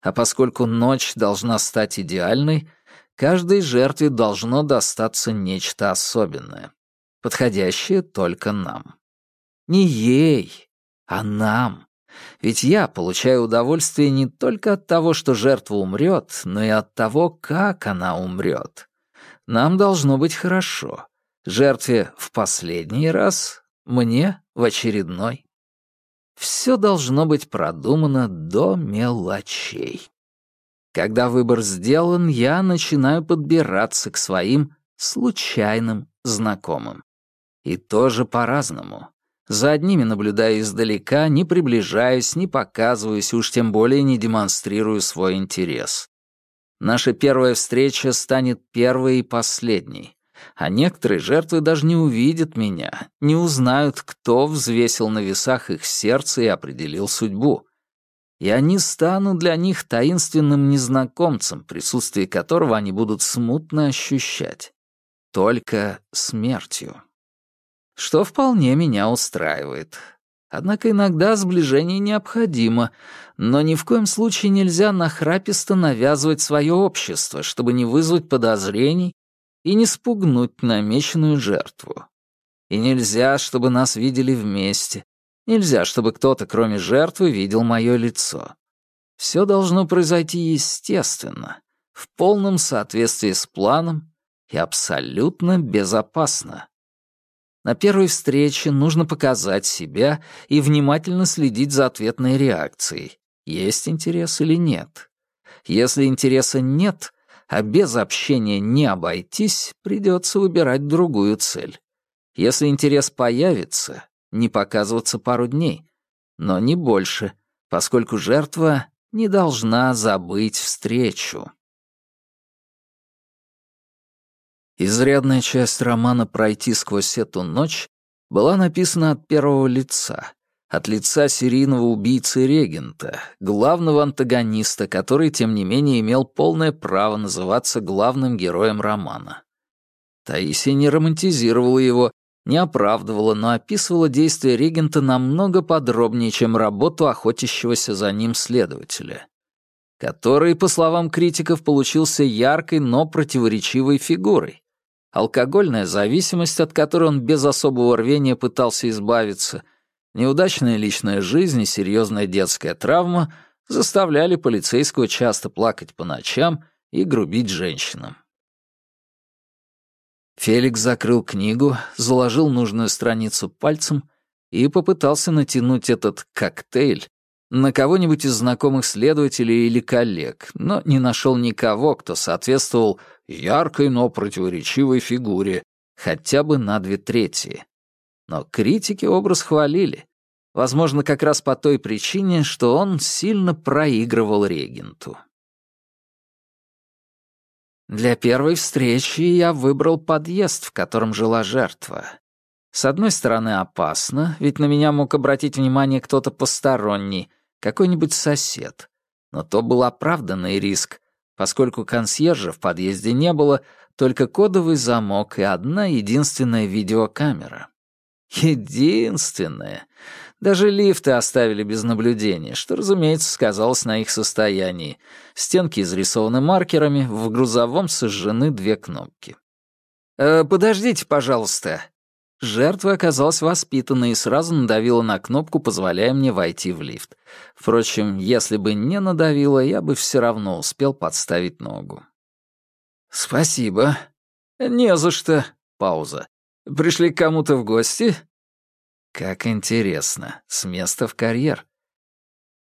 А поскольку ночь должна стать идеальной, каждой жертве должно достаться нечто особенное, подходящее только нам. Не ей, а нам. Ведь я получаю удовольствие не только от того, что жертва умрет, но и от того, как она умрет. Нам должно быть хорошо. Жертве в последний раз, мне в очередной. Все должно быть продумано до мелочей. Когда выбор сделан, я начинаю подбираться к своим случайным знакомым. И тоже по-разному. За одними наблюдаю издалека, не приближаюсь, не показываюсь, уж тем более не демонстрирую свой интерес. Наша первая встреча станет первой и последней а некоторые жертвы даже не увидят меня, не узнают, кто взвесил на весах их сердце и определил судьбу. Я не стану для них таинственным незнакомцем, присутствие которого они будут смутно ощущать. Только смертью. Что вполне меня устраивает. Однако иногда сближение необходимо, но ни в коем случае нельзя нахраписто навязывать свое общество, чтобы не вызвать подозрений и не спугнуть намеченную жертву. И нельзя, чтобы нас видели вместе. Нельзя, чтобы кто-то, кроме жертвы, видел мое лицо. Все должно произойти естественно, в полном соответствии с планом и абсолютно безопасно. На первой встрече нужно показать себя и внимательно следить за ответной реакцией, есть интерес или нет. Если интереса нет, а без общения не обойтись, придется выбирать другую цель. Если интерес появится, не показываться пару дней, но не больше, поскольку жертва не должна забыть встречу. Изрядная часть романа «Пройти сквозь эту ночь» была написана от первого лица, от лица серийного убийцы-регента, главного антагониста, который, тем не менее, имел полное право называться главным героем романа. Таисия не романтизировала его, не оправдывала, но описывала действия регента намного подробнее, чем работу охотящегося за ним следователя, который, по словам критиков, получился яркой, но противоречивой фигурой. Алкогольная зависимость, от которой он без особого рвения пытался избавиться — Неудачная личная жизнь и серьезная детская травма заставляли полицейского часто плакать по ночам и грубить женщинам. Феликс закрыл книгу, заложил нужную страницу пальцем и попытался натянуть этот коктейль на кого-нибудь из знакомых следователей или коллег, но не нашел никого, кто соответствовал яркой, но противоречивой фигуре, хотя бы на две трети. Но критики образ хвалили. Возможно, как раз по той причине, что он сильно проигрывал регенту. Для первой встречи я выбрал подъезд, в котором жила жертва. С одной стороны, опасно, ведь на меня мог обратить внимание кто-то посторонний, какой-нибудь сосед. Но то был оправданный риск, поскольку консьержа в подъезде не было, только кодовый замок и одна единственная видеокамера. Единственное. Даже лифты оставили без наблюдения, что, разумеется, сказалось на их состоянии. Стенки изрисованы маркерами, в грузовом сожжены две кнопки. «Э, «Подождите, пожалуйста». Жертва оказалась воспитанной и сразу надавила на кнопку, позволяя мне войти в лифт. Впрочем, если бы не надавила, я бы все равно успел подставить ногу. «Спасибо». «Не за что». Пауза. Пришли к кому-то в гости?» «Как интересно. С места в карьер».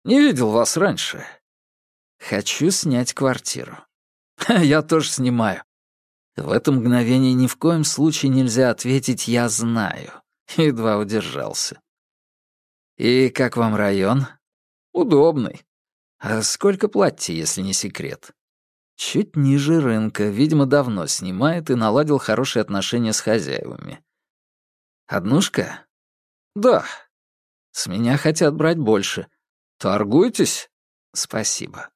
«Не видел вас раньше». «Хочу снять квартиру». Я тоже снимаю. В это мгновение ни в коем случае нельзя ответить «я знаю». Едва удержался. «И как вам район?» «Удобный. А сколько платье, если не секрет?» Чуть ниже рынка, видимо, давно снимает и наладил хорошие отношения с хозяевами. «Однушка?» «Да». «С меня хотят брать больше. Торгуйтесь?» «Спасибо».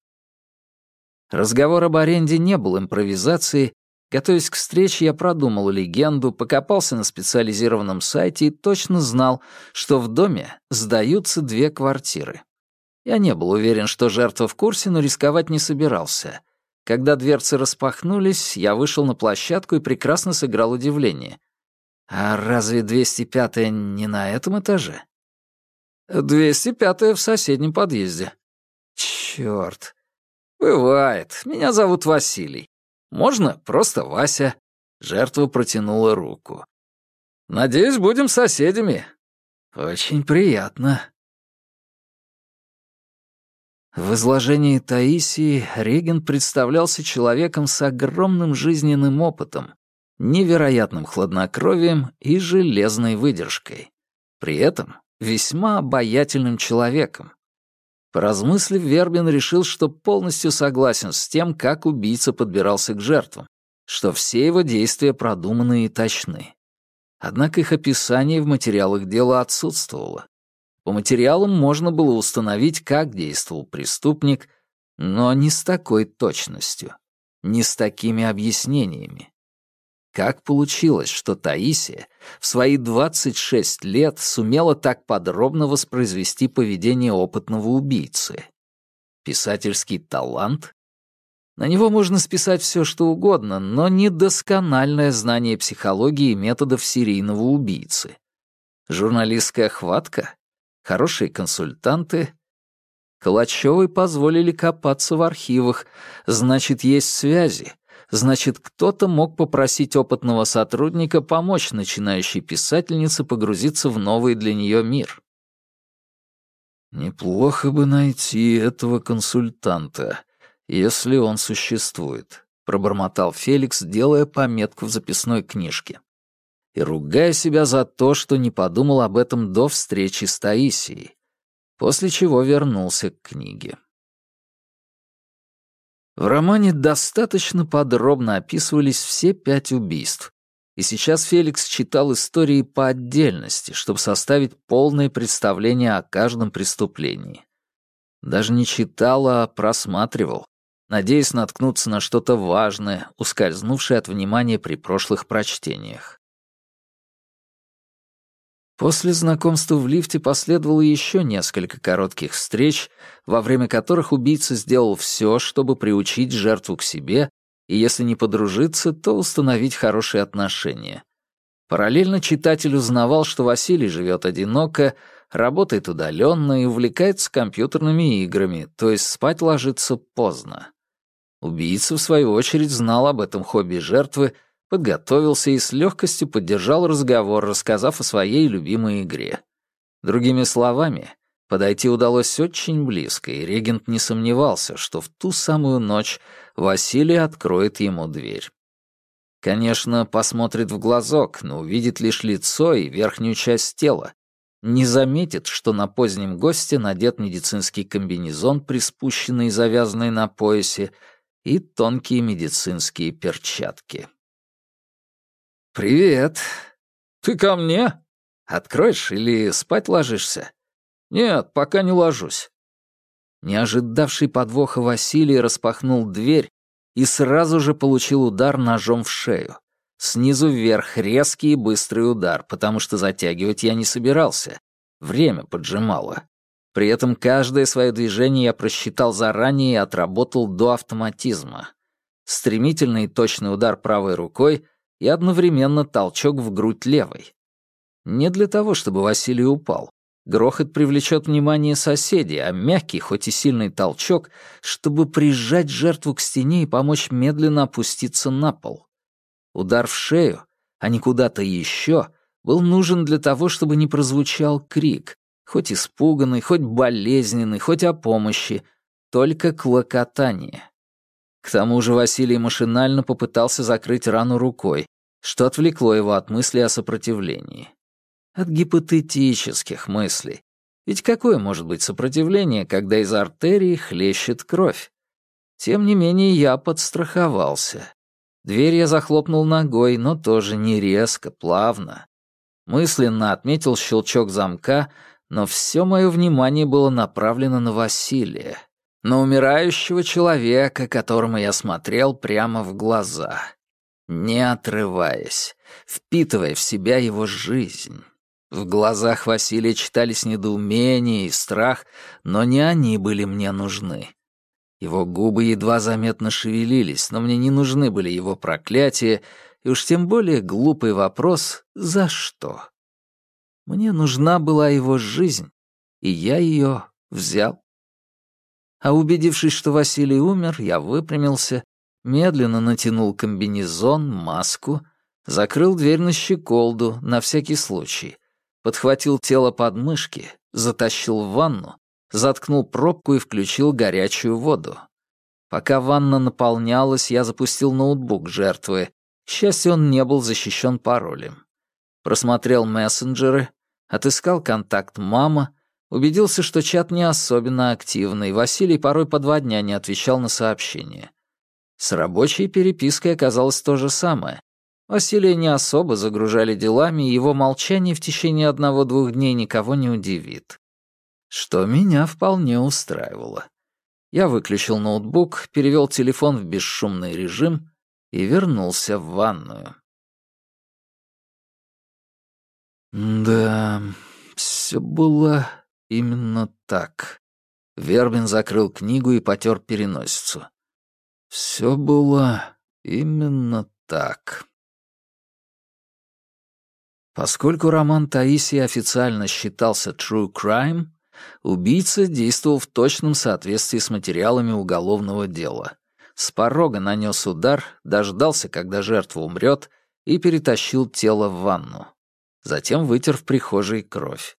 Разговор об аренде не был импровизацией. Готовясь к встрече, я продумал легенду, покопался на специализированном сайте и точно знал, что в доме сдаются две квартиры. Я не был уверен, что жертва в курсе, но рисковать не собирался. Когда дверцы распахнулись, я вышел на площадку и прекрасно сыграл удивление. А разве 205-я не на этом этаже? 205-я в соседнем подъезде. Чёрт. Бывает. Меня зовут Василий. Можно просто Вася. Жертва протянула руку. Надеюсь, будем соседями. Очень приятно. В изложении Таисии Реген представлялся человеком с огромным жизненным опытом, невероятным хладнокровием и железной выдержкой. При этом весьма обаятельным человеком. Поразмыслив, Вербин решил, что полностью согласен с тем, как убийца подбирался к жертвам, что все его действия продуманы и точны. Однако их описание в материалах дела отсутствовало. По материалам можно было установить, как действовал преступник, но не с такой точностью, не с такими объяснениями. Как получилось, что Таисия в свои 26 лет сумела так подробно воспроизвести поведение опытного убийцы? Писательский талант? На него можно списать все, что угодно, но недоскональное знание психологии и методов серийного убийцы. Журналистская хватка? Хорошие консультанты. Калачевой позволили копаться в архивах, значит, есть связи, значит, кто-то мог попросить опытного сотрудника помочь начинающей писательнице погрузиться в новый для нее мир. «Неплохо бы найти этого консультанта, если он существует», — пробормотал Феликс, делая пометку в записной книжке и ругая себя за то, что не подумал об этом до встречи с Таисией, после чего вернулся к книге. В романе достаточно подробно описывались все пять убийств, и сейчас Феликс читал истории по отдельности, чтобы составить полное представление о каждом преступлении. Даже не читал, а просматривал, надеясь наткнуться на что-то важное, ускользнувшее от внимания при прошлых прочтениях. После знакомства в лифте последовало еще несколько коротких встреч, во время которых убийца сделал все, чтобы приучить жертву к себе и, если не подружиться, то установить хорошие отношения. Параллельно читатель узнавал, что Василий живет одиноко, работает удаленно и увлекается компьютерными играми, то есть спать ложится поздно. Убийца, в свою очередь, знал об этом хобби жертвы подготовился и с легкостью поддержал разговор, рассказав о своей любимой игре. Другими словами, подойти удалось очень близко, и регент не сомневался, что в ту самую ночь Василий откроет ему дверь. Конечно, посмотрит в глазок, но увидит лишь лицо и верхнюю часть тела. Не заметит, что на позднем госте надет медицинский комбинезон, приспущенный и завязанный на поясе, и тонкие медицинские перчатки. «Привет. Ты ко мне? Откроешь или спать ложишься?» «Нет, пока не ложусь». Не ожидавший подвоха Василий распахнул дверь и сразу же получил удар ножом в шею. Снизу вверх резкий и быстрый удар, потому что затягивать я не собирался. Время поджимало. При этом каждое свое движение я просчитал заранее и отработал до автоматизма. Стремительный и точный удар правой рукой и одновременно толчок в грудь левой. Не для того, чтобы Василий упал. Грохот привлечет внимание соседей, а мягкий, хоть и сильный толчок, чтобы прижать жертву к стене и помочь медленно опуститься на пол. Удар в шею, а не куда-то еще, был нужен для того, чтобы не прозвучал крик, хоть испуганный, хоть болезненный, хоть о помощи, только клокотание. К тому же Василий машинально попытался закрыть рану рукой, что отвлекло его от мысли о сопротивлении. От гипотетических мыслей. Ведь какое может быть сопротивление, когда из артерии хлещет кровь? Тем не менее, я подстраховался. Дверь я захлопнул ногой, но тоже не резко, плавно. Мысленно отметил щелчок замка, но все мое внимание было направлено на Василия, на умирающего человека, которому я смотрел прямо в глаза, не отрываясь, впитывая в себя его жизнь. В глазах Василия читались недоумение и страх, но не они были мне нужны. Его губы едва заметно шевелились, но мне не нужны были его проклятия, и уж тем более глупый вопрос «за что?». Мне нужна была его жизнь, и я ее взял. А убедившись, что Василий умер, я выпрямился, медленно натянул комбинезон, маску, закрыл дверь на щеколду на всякий случай, подхватил тело под мышки, затащил в ванну, заткнул пробку и включил горячую воду. Пока ванна наполнялась, я запустил ноутбук жертвы. К счастью, он не был защищен паролем. Просмотрел мессенджеры, отыскал контакт мама, убедился, что чат не особенно активный, Василий порой по два дня не отвечал на сообщения. С рабочей перепиской оказалось то же самое. Василия не особо загружали делами, и его молчание в течение одного-двух дней никого не удивит. Что меня вполне устраивало. Я выключил ноутбук, перевел телефон в бесшумный режим и вернулся в ванную. Да, все было именно так. Вербин закрыл книгу и потер переносицу. Все было именно так. Поскольку роман Таисии официально считался true crime, убийца действовал в точном соответствии с материалами уголовного дела. С порога нанес удар, дождался, когда жертва умрет, и перетащил тело в ванну. Затем вытер в прихожей кровь.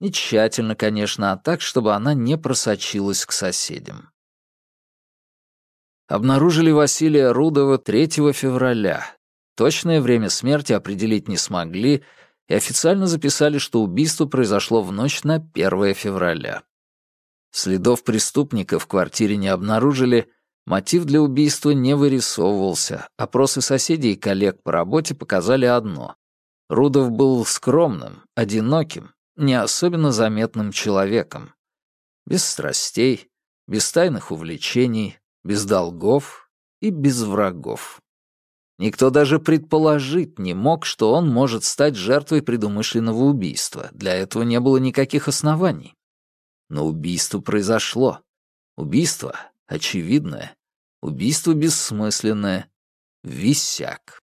Не тщательно, конечно, а так, чтобы она не просочилась к соседям. Обнаружили Василия Рудова 3 февраля, Точное время смерти определить не смогли и официально записали, что убийство произошло в ночь на 1 февраля. Следов преступника в квартире не обнаружили, мотив для убийства не вырисовывался, опросы соседей и коллег по работе показали одно. Рудов был скромным, одиноким, не особенно заметным человеком. Без страстей, без тайных увлечений, без долгов и без врагов. Никто даже предположить не мог, что он может стать жертвой предумышленного убийства. Для этого не было никаких оснований. Но убийство произошло. Убийство очевидное. Убийство бессмысленное. Висяк.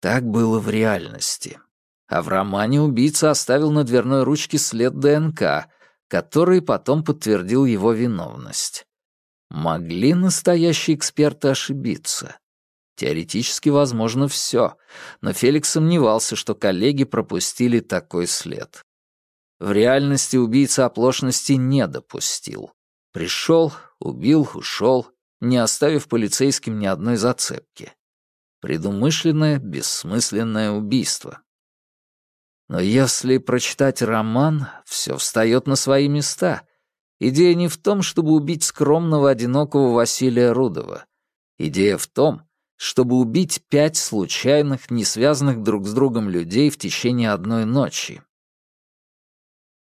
Так было в реальности. А в романе убийца оставил на дверной ручке след ДНК, который потом подтвердил его виновность. Могли настоящие эксперты ошибиться? Теоретически возможно все, но Феликс сомневался, что коллеги пропустили такой след. В реальности убийца оплошности не допустил. Пришел, убил, ушел, не оставив полицейским ни одной зацепки. Предумышленное, бессмысленное убийство. Но если прочитать роман, все встает на свои места — Идея не в том, чтобы убить скромного одинокого Василия Рудова. Идея в том, чтобы убить пять случайных, не связанных друг с другом людей в течение одной ночи.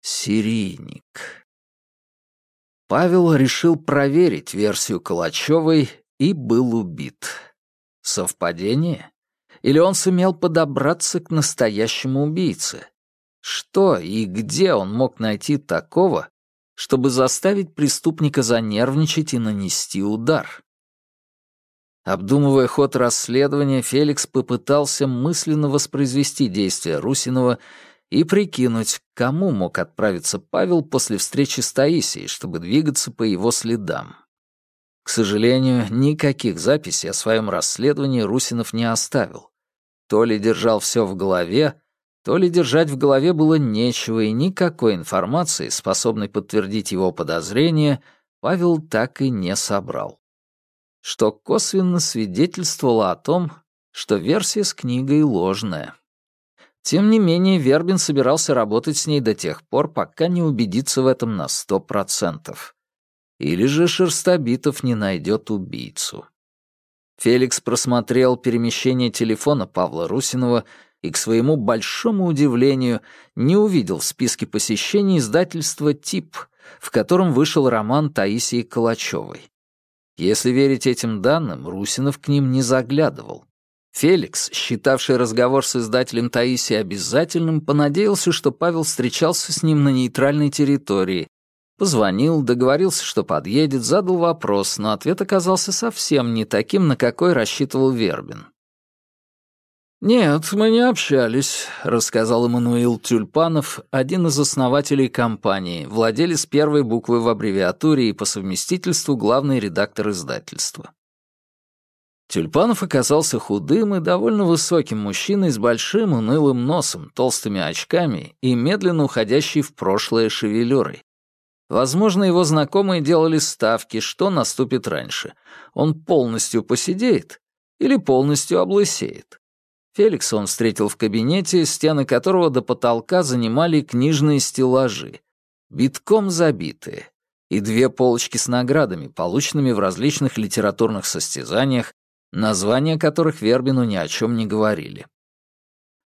Серийник. Павел решил проверить версию Калачевой и был убит. Совпадение? Или он сумел подобраться к настоящему убийце? Что и где он мог найти такого, чтобы заставить преступника занервничать и нанести удар. Обдумывая ход расследования, Феликс попытался мысленно воспроизвести действия Русинова и прикинуть, к кому мог отправиться Павел после встречи с Таисией, чтобы двигаться по его следам. К сожалению, никаких записей о своем расследовании Русинов не оставил. То ли держал все в голове, то ли держать в голове было нечего, и никакой информации, способной подтвердить его подозрения, Павел так и не собрал. Что косвенно свидетельствовало о том, что версия с книгой ложная. Тем не менее, Вербин собирался работать с ней до тех пор, пока не убедится в этом на сто процентов. Или же Шерстобитов не найдет убийцу. Феликс просмотрел перемещение телефона Павла Русинова и, к своему большому удивлению, не увидел в списке посещений издательства «Тип», в котором вышел роман Таисии Калачевой. Если верить этим данным, Русинов к ним не заглядывал. Феликс, считавший разговор с издателем Таисии обязательным, понадеялся, что Павел встречался с ним на нейтральной территории. Позвонил, договорился, что подъедет, задал вопрос, но ответ оказался совсем не таким, на какой рассчитывал Вербин. «Нет, мы не общались», — рассказал Эммануил Тюльпанов, один из основателей компании, владелец первой буквы в аббревиатуре и по совместительству главный редактор издательства. Тюльпанов оказался худым и довольно высоким мужчиной с большим унылым носом, толстыми очками и медленно уходящей в прошлое шевелюрой. Возможно, его знакомые делали ставки, что наступит раньше. Он полностью посидеет или полностью облысеет. Феликса он встретил в кабинете, стены которого до потолка занимали книжные стеллажи, битком забитые, и две полочки с наградами, полученными в различных литературных состязаниях, названия которых Вербину ни о чем не говорили.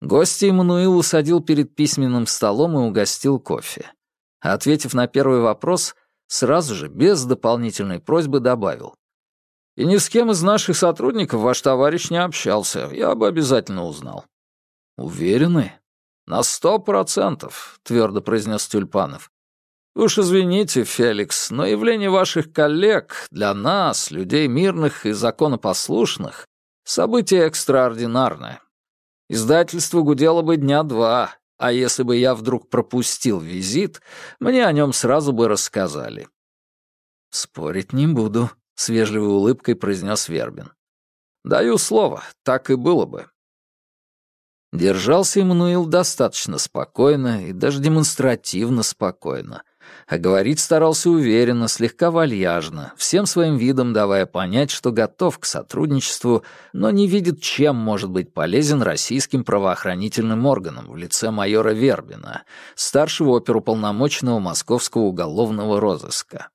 Гостя Эммануил усадил перед письменным столом и угостил кофе. Ответив на первый вопрос, сразу же, без дополнительной просьбы, добавил. «И ни с кем из наших сотрудников ваш товарищ не общался, я бы обязательно узнал». «Уверены?» «На сто процентов», — твердо произнес Тюльпанов. Уж извините, Феликс, но явление ваших коллег для нас, людей мирных и законопослушных, событие экстраординарное. Издательство гудело бы дня два, а если бы я вдруг пропустил визит, мне о нем сразу бы рассказали. «Спорить не буду», — с вежливой улыбкой произнес Вербин. «Даю слово, так и было бы». Держался Эммануил достаточно спокойно и даже демонстративно спокойно — а говорить старался уверенно, слегка вальяжно, всем своим видом давая понять, что готов к сотрудничеству, но не видит, чем может быть полезен российским правоохранительным органам в лице майора Вербина, старшего оперуполномоченного московского уголовного розыска.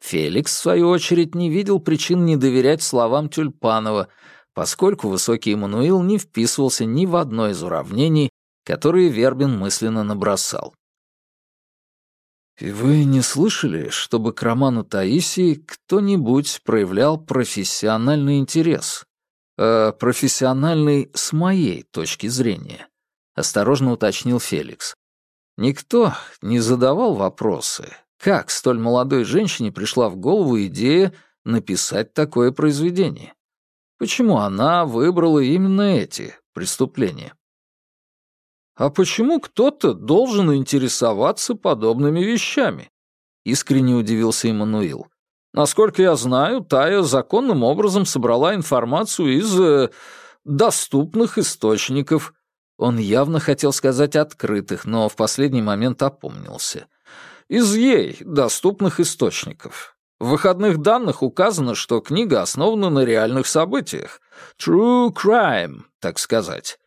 Феликс, в свою очередь, не видел причин не доверять словам Тюльпанова, поскольку высокий Эммануил не вписывался ни в одно из уравнений, которые Вербин мысленно набросал. «И вы не слышали, чтобы к роману Таисии кто-нибудь проявлял профессиональный интерес? Э, профессиональный с моей точки зрения», — осторожно уточнил Феликс. «Никто не задавал вопросы, как столь молодой женщине пришла в голову идея написать такое произведение? Почему она выбрала именно эти преступления?» А почему кто-то должен интересоваться подобными вещами? Искренне удивился Эммануил. Насколько я знаю, Тая законным образом собрала информацию из э, доступных источников. Он явно хотел сказать открытых, но в последний момент опомнился. Из ей доступных источников. В выходных данных указано, что книга основана на реальных событиях. True crime, так сказать.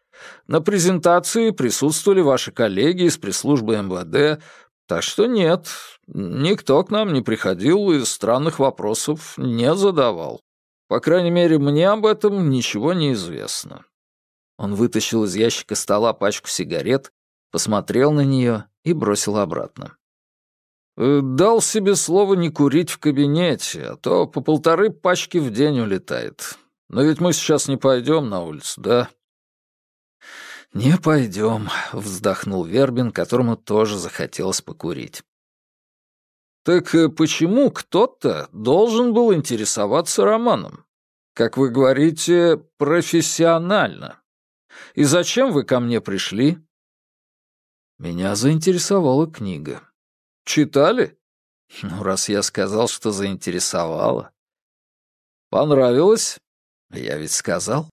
На презентации присутствовали ваши коллеги из пресс-службы МВД, так что нет, никто к нам не приходил и странных вопросов не задавал. По крайней мере, мне об этом ничего не известно». Он вытащил из ящика стола пачку сигарет, посмотрел на нее и бросил обратно. «Э, «Дал себе слово не курить в кабинете, а то по полторы пачки в день улетает. Но ведь мы сейчас не пойдем на улицу, да?» «Не пойдем», — вздохнул Вербин, которому тоже захотелось покурить. «Так э, почему кто-то должен был интересоваться романом? Как вы говорите, профессионально. И зачем вы ко мне пришли?» Меня заинтересовала книга. «Читали?» «Ну, раз я сказал, что заинтересовала». «Понравилось?» «Я ведь сказал».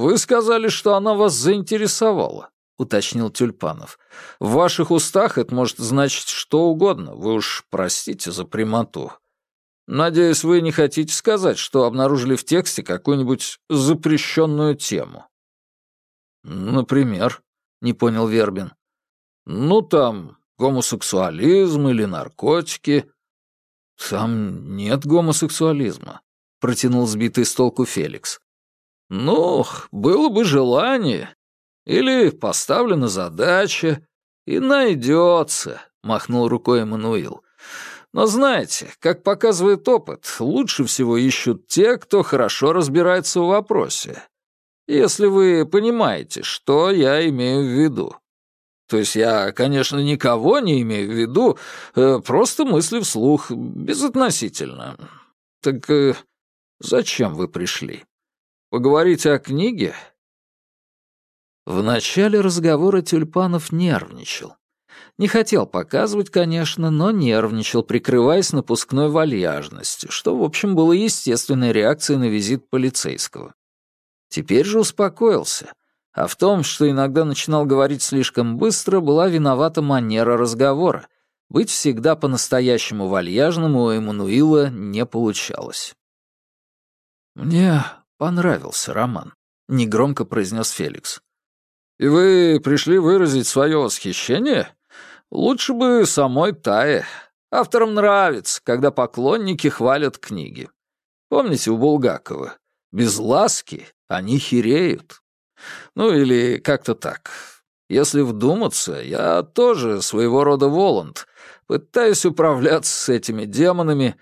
«Вы сказали, что она вас заинтересовала», — уточнил Тюльпанов. «В ваших устах это может значить что угодно, вы уж простите за прямоту. Надеюсь, вы не хотите сказать, что обнаружили в тексте какую-нибудь запрещенную тему?» «Например», — не понял Вербин. «Ну, там, гомосексуализм или наркотики». «Там нет гомосексуализма», — протянул сбитый с толку Феликс. «Ну, было бы желание. Или поставлена задача, и найдется», — махнул рукой Эммануил. «Но знаете, как показывает опыт, лучше всего ищут те, кто хорошо разбирается в вопросе. Если вы понимаете, что я имею в виду. То есть я, конечно, никого не имею в виду, э, просто мысли вслух, безотносительно. Так э, зачем вы пришли? Поговорить о книге?» В начале разговора Тюльпанов нервничал. Не хотел показывать, конечно, но нервничал, прикрываясь напускной вальяжностью, что, в общем, было естественной реакцией на визит полицейского. Теперь же успокоился, а в том, что иногда начинал говорить слишком быстро, была виновата манера разговора. Быть всегда по-настоящему вальяжным у Эммануила не получалось. «Мне понравился роман», — негромко произнес Феликс. «И вы пришли выразить свое восхищение? Лучше бы самой Тае. Авторам нравится, когда поклонники хвалят книги. Помните у Булгакова? Без ласки они хереют. Ну или как-то так. Если вдуматься, я тоже своего рода Воланд. Пытаюсь управляться с этими демонами,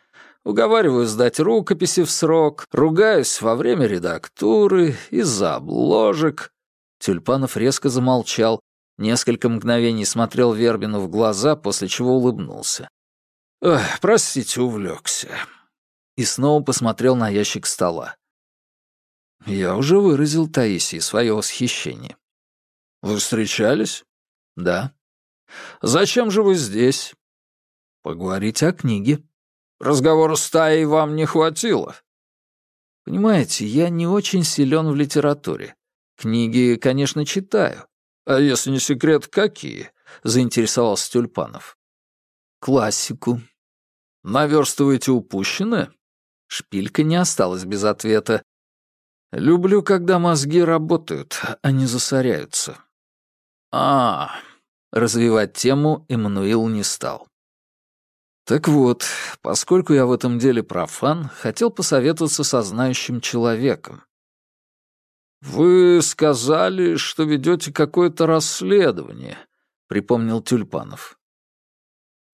уговариваю сдать рукописи в срок, ругаюсь во время редактуры, из-за обложек. Тюльпанов резко замолчал, несколько мгновений смотрел Вербину в глаза, после чего улыбнулся. «Ой, простите, увлекся». И снова посмотрел на ящик стола. Я уже выразил Таисии свое восхищение. Вы встречались? Да. Зачем же вы здесь? Поговорить о книге. Разговора с Таей вам не хватило. Понимаете, я не очень силен в литературе. Книги, конечно, читаю. А если не секрет, какие? Заинтересовался Тюльпанов. Классику. Наверстываете упущенное? Шпилька не осталась без ответа. Люблю, когда мозги работают, а не засоряются. А, развивать тему Эммануил не стал. Так вот, поскольку я в этом деле профан, хотел посоветоваться со знающим человеком. «Вы сказали, что ведете какое-то расследование», — припомнил Тюльпанов.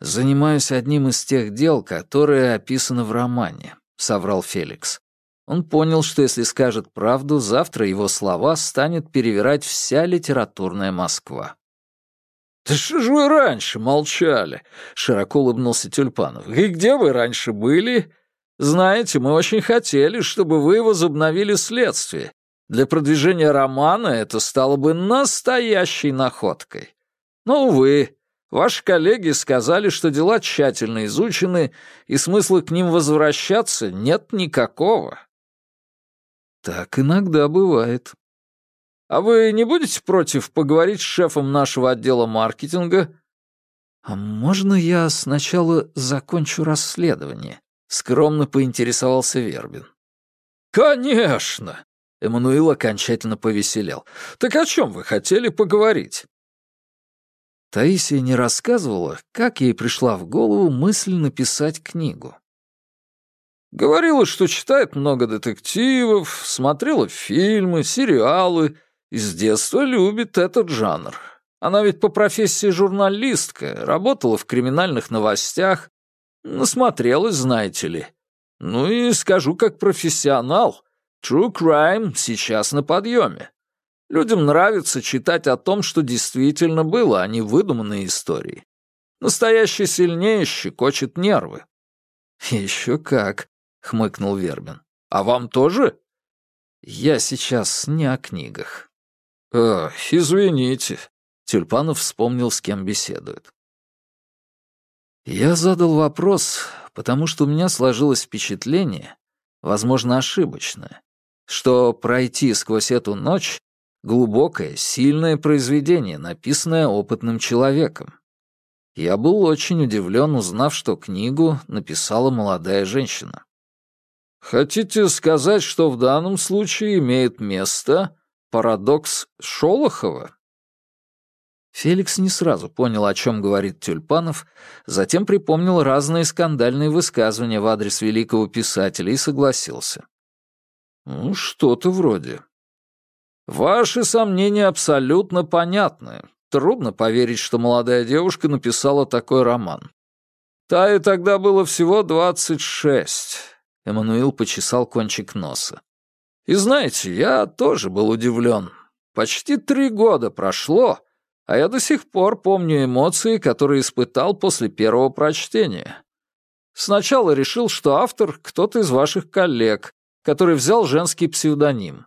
«Занимаюсь одним из тех дел, которые описаны в романе», — соврал Феликс. Он понял, что если скажет правду, завтра его слова станет перевирать вся литературная Москва. «Да что ж вы раньше молчали?» — широко улыбнулся Тюльпанов. «И где вы раньше были? Знаете, мы очень хотели, чтобы вы возобновили следствие. Для продвижения романа это стало бы настоящей находкой. Но, увы, ваши коллеги сказали, что дела тщательно изучены, и смысла к ним возвращаться нет никакого. Так иногда бывает. А вы не будете против поговорить с шефом нашего отдела маркетинга? А можно я сначала закончу расследование? Скромно поинтересовался Вербин. Конечно! Эммануил окончательно повеселел. Так о чем вы хотели поговорить? Таисия не рассказывала, как ей пришла в голову мысль написать книгу. Говорила, что читает много детективов, смотрела фильмы, сериалы с детства любит этот жанр. Она ведь по профессии журналистка, работала в криминальных новостях, насмотрелась, знаете ли. Ну и скажу как профессионал, True Crime сейчас на подъеме. Людям нравится читать о том, что действительно было, а не выдуманные истории. Настоящий сильнее щекочет нервы. Еще как хмыкнул Вербин. «А вам тоже?» «Я сейчас не о книгах». «Эх, извините», — Тюльпанов вспомнил, с кем беседует. Я задал вопрос, потому что у меня сложилось впечатление, возможно, ошибочное, что пройти сквозь эту ночь Глубокое, сильное произведение, написанное опытным человеком. Я был очень удивлен, узнав, что книгу написала молодая женщина. Хотите сказать, что в данном случае имеет место парадокс Шолохова? Феликс не сразу понял, о чем говорит Тюльпанов, затем припомнил разные скандальные высказывания в адрес великого писателя и согласился. «Ну, что-то вроде. Ваши сомнения абсолютно понятны. Трудно поверить, что молодая девушка написала такой роман. Тае тогда было всего двадцать шесть». Эммануил почесал кончик носа. «И знаете, я тоже был удивлен. Почти три года прошло, а я до сих пор помню эмоции, которые испытал после первого прочтения. Сначала решил, что автор — кто-то из ваших коллег, который взял женский псевдоним.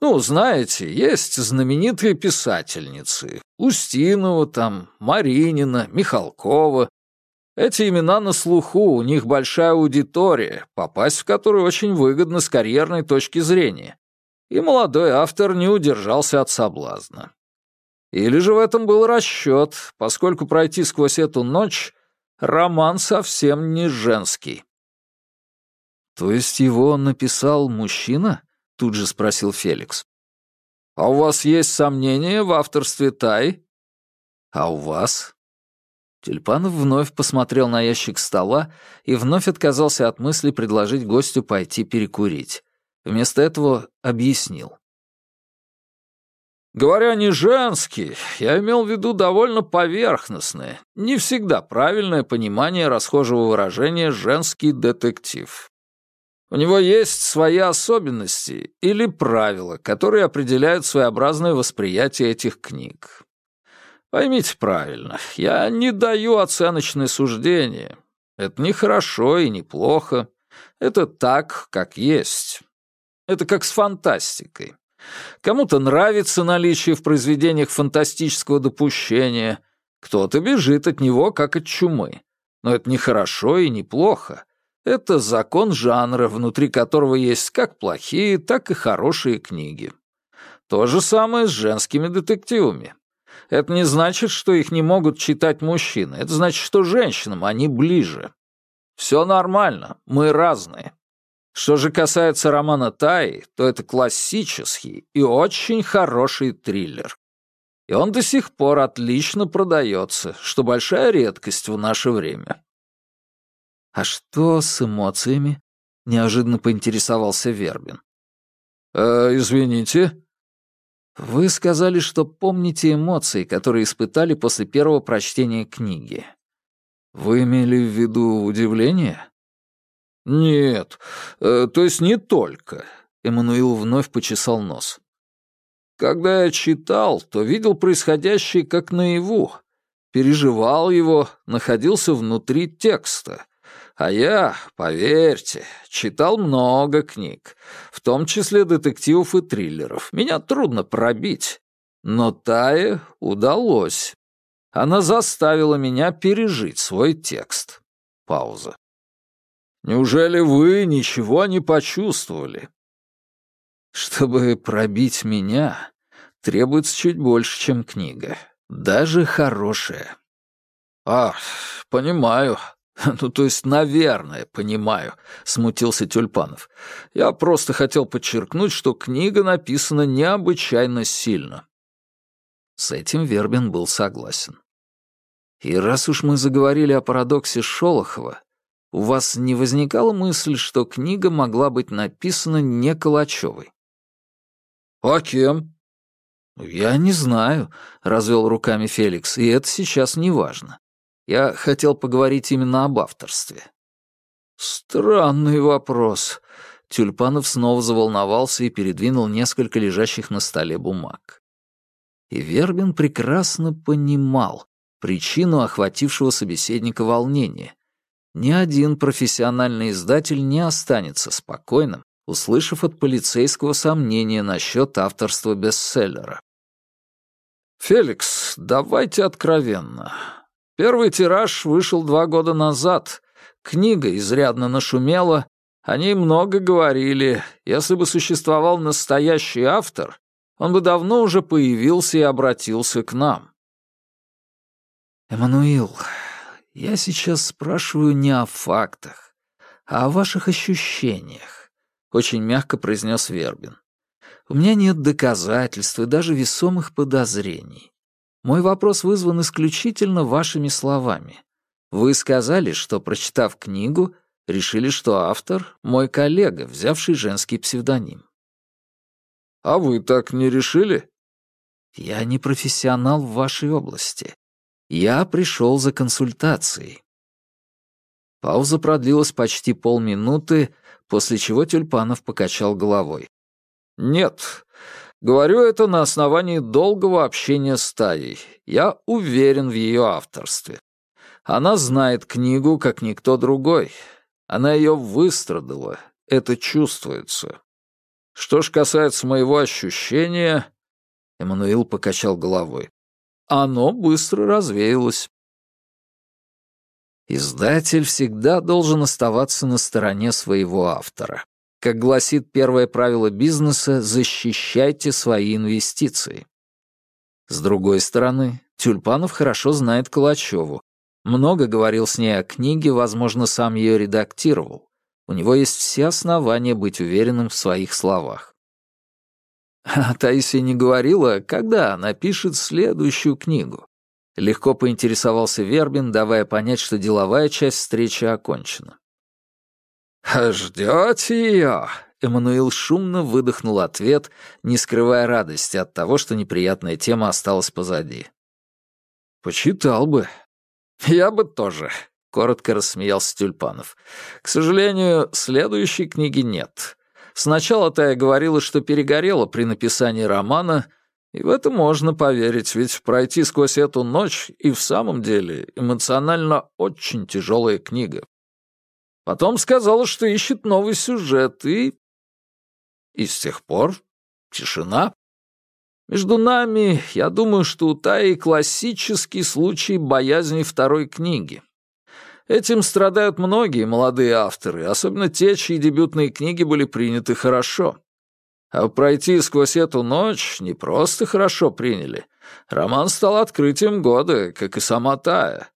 Ну, знаете, есть знаменитые писательницы. Устинова там, Маринина, Михалкова. Эти имена на слуху, у них большая аудитория, попасть в которую очень выгодно с карьерной точки зрения. И молодой автор не удержался от соблазна. Или же в этом был расчет, поскольку пройти сквозь эту ночь роман совсем не женский. «То есть его написал мужчина?» — тут же спросил Феликс. «А у вас есть сомнения в авторстве Тай?» «А у вас?» Тюльпанов вновь посмотрел на ящик стола и вновь отказался от мысли предложить гостю пойти перекурить. Вместо этого объяснил. Говоря не женский, я имел в виду довольно поверхностное, не всегда правильное понимание расхожего выражения «женский детектив». У него есть свои особенности или правила, которые определяют своеобразное восприятие этих книг. Поймите правильно, я не даю оценочное суждение. Это не хорошо и не плохо. Это так, как есть. Это как с фантастикой. Кому-то нравится наличие в произведениях фантастического допущения, кто-то бежит от него, как от чумы. Но это не хорошо и не плохо. Это закон жанра, внутри которого есть как плохие, так и хорошие книги. То же самое с женскими детективами. Это не значит, что их не могут читать мужчины. Это значит, что женщинам они ближе. Все нормально, мы разные. Что же касается романа Тай, то это классический и очень хороший триллер. И он до сих пор отлично продается, что большая редкость в наше время. «А что с эмоциями?» — неожиданно поинтересовался Вербин. «Э, «Извините?» «Вы сказали, что помните эмоции, которые испытали после первого прочтения книги. Вы имели в виду удивление?» «Нет, э, то есть не только», — Эммануил вновь почесал нос. «Когда я читал, то видел происходящее как наяву, переживал его, находился внутри текста. А я, поверьте, читал много книг, в том числе детективов и триллеров. Меня трудно пробить. Но Тае удалось. Она заставила меня пережить свой текст. Пауза. Неужели вы ничего не почувствовали? Чтобы пробить меня, требуется чуть больше, чем книга. Даже хорошая. А, понимаю. Ну, то есть, наверное, понимаю, смутился Тюльпанов. Я просто хотел подчеркнуть, что книга написана необычайно сильно. С этим Вербин был согласен. И раз уж мы заговорили о парадоксе Шолохова, у вас не возникала мысль, что книга могла быть написана не Калачевой? «А кем?» «Я не знаю», — развел руками Феликс, — «и это сейчас не важно. Я хотел поговорить именно об авторстве». «Странный вопрос». Тюльпанов снова заволновался и передвинул несколько лежащих на столе бумаг. И Вербин прекрасно понимал причину охватившего собеседника волнения, ни один профессиональный издатель не останется спокойным, услышав от полицейского сомнения насчет авторства бестселлера. «Феликс, давайте откровенно. Первый тираж вышел два года назад. Книга изрядно нашумела, о ней много говорили. Если бы существовал настоящий автор, он бы давно уже появился и обратился к нам. «Эммануил, я сейчас спрашиваю не о фактах, а о ваших ощущениях», — очень мягко произнес Вербин. «У меня нет доказательств и даже весомых подозрений. Мой вопрос вызван исключительно вашими словами. Вы сказали, что, прочитав книгу, решили, что автор — мой коллега, взявший женский псевдоним. «А вы так не решили?» «Я не профессионал в вашей области. Я пришел за консультацией». Пауза продлилась почти полминуты, после чего Тюльпанов покачал головой. «Нет, говорю это на основании долгого общения с Таей. Я уверен в ее авторстве. Она знает книгу, как никто другой. Она ее выстрадала, это чувствуется. Что ж касается моего ощущения...» Эммануил покачал головой. «Оно быстро развеялось». Издатель всегда должен оставаться на стороне своего автора. Как гласит первое правило бизнеса, защищайте свои инвестиции. С другой стороны, Тюльпанов хорошо знает Калачеву. Много говорил с ней о книге, возможно, сам ее редактировал. У него есть все основания быть уверенным в своих словах. А Таисия не говорила, когда напишет следующую книгу. Легко поинтересовался Вербин, давая понять, что деловая часть встречи окончена. «Ждете ее?» Эммануил шумно выдохнул ответ, не скрывая радости от того, что неприятная тема осталась позади. «Почитал бы. Я бы тоже», — коротко рассмеялся Тюльпанов. «К сожалению, следующей книги нет. Сначала-то я говорила, что перегорела при написании романа, и в это можно поверить, ведь пройти сквозь эту ночь и в самом деле эмоционально очень тяжелая книга. Потом сказала, что ищет новый сюжет, и... И с тех пор тишина. Между нами, я думаю, что у Таи классический случай боязни второй книги. Этим страдают многие молодые авторы, особенно те, чьи дебютные книги были приняты хорошо. А пройти сквозь эту ночь не просто хорошо приняли. Роман стал открытием года, как и сама Тая.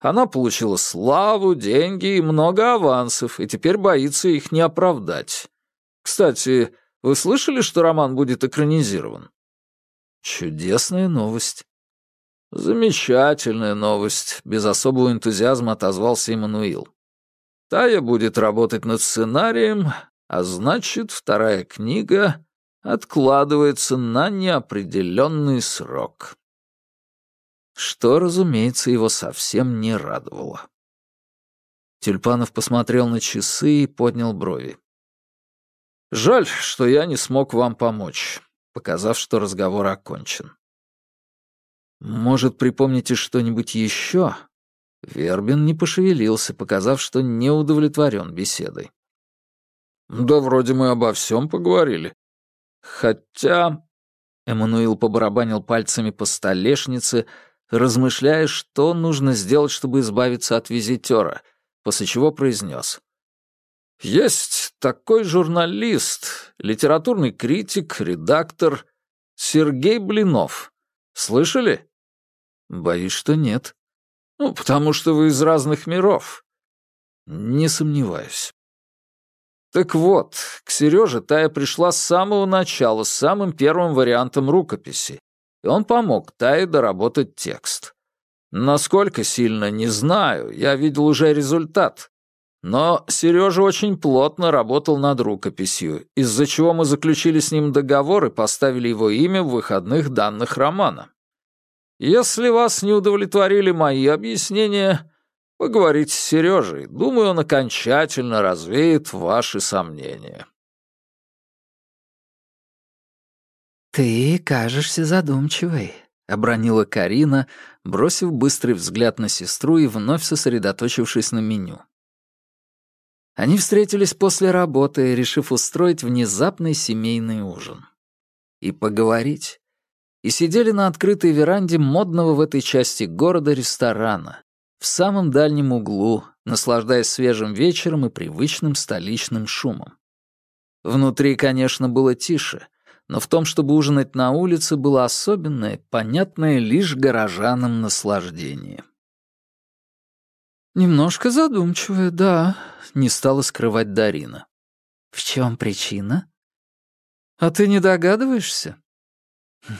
Она получила славу, деньги и много авансов, и теперь боится их не оправдать. Кстати, вы слышали, что роман будет экранизирован? Чудесная новость. Замечательная новость, без особого энтузиазма отозвался Эммануил. Тая будет работать над сценарием, а значит, вторая книга откладывается на неопределенный срок что, разумеется, его совсем не радовало. Тюльпанов посмотрел на часы и поднял брови. «Жаль, что я не смог вам помочь», показав, что разговор окончен. «Может, припомните что-нибудь еще?» Вербин не пошевелился, показав, что не удовлетворен беседой. «Да вроде мы обо всем поговорили. Хотя...» Эммануил побарабанил пальцами по столешнице, размышляя, что нужно сделать, чтобы избавиться от визитера, после чего произнес. «Есть такой журналист, литературный критик, редактор Сергей Блинов. Слышали?» «Боюсь, что нет». «Ну, потому что вы из разных миров». «Не сомневаюсь». Так вот, к Сереже Тая пришла с самого начала, с самым первым вариантом рукописи, и он помог Тае доработать текст. Насколько сильно, не знаю, я видел уже результат. Но Сережа очень плотно работал над рукописью, из-за чего мы заключили с ним договор и поставили его имя в выходных данных романа. Если вас не удовлетворили мои объяснения, поговорите с Сережей. Думаю, он окончательно развеет ваши сомнения. «Ты кажешься задумчивой», — обронила Карина, бросив быстрый взгляд на сестру и вновь сосредоточившись на меню. Они встретились после работы, решив устроить внезапный семейный ужин. И поговорить. И сидели на открытой веранде модного в этой части города ресторана, в самом дальнем углу, наслаждаясь свежим вечером и привычным столичным шумом. Внутри, конечно, было тише — но в том, чтобы ужинать на улице, было особенное, понятное лишь горожанам наслаждение. «Немножко задумчивая, да», — не стала скрывать Дарина. «В чем причина?» «А ты не догадываешься?»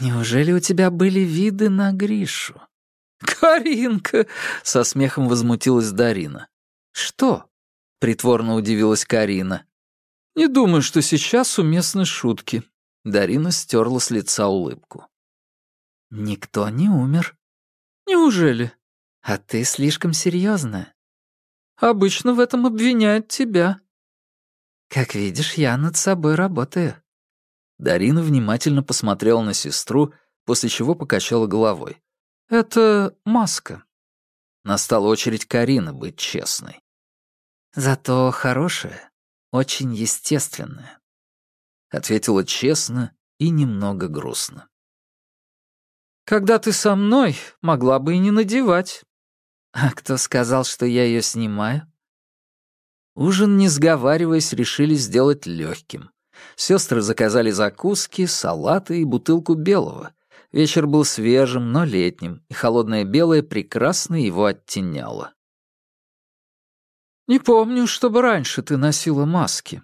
«Неужели у тебя были виды на Гришу?» «Каринка!» — со смехом возмутилась Дарина. «Что?» — притворно удивилась Карина. «Не думаю, что сейчас уместны шутки». Дарина стерла с лица улыбку. «Никто не умер». «Неужели?» «А ты слишком серьезная. «Обычно в этом обвиняют тебя». «Как видишь, я над собой работаю». Дарина внимательно посмотрела на сестру, после чего покачала головой. «Это маска». Настала очередь Карины быть честной. «Зато хорошая, очень естественная», — ответила честно и немного грустно. «Когда ты со мной, могла бы и не надевать». «А кто сказал, что я ее снимаю?» Ужин, не сговариваясь, решили сделать легким. Сестры заказали закуски, салаты и бутылку белого. Вечер был свежим, но летним, и холодное белое прекрасно его оттеняло. «Не помню, чтобы раньше ты носила маски».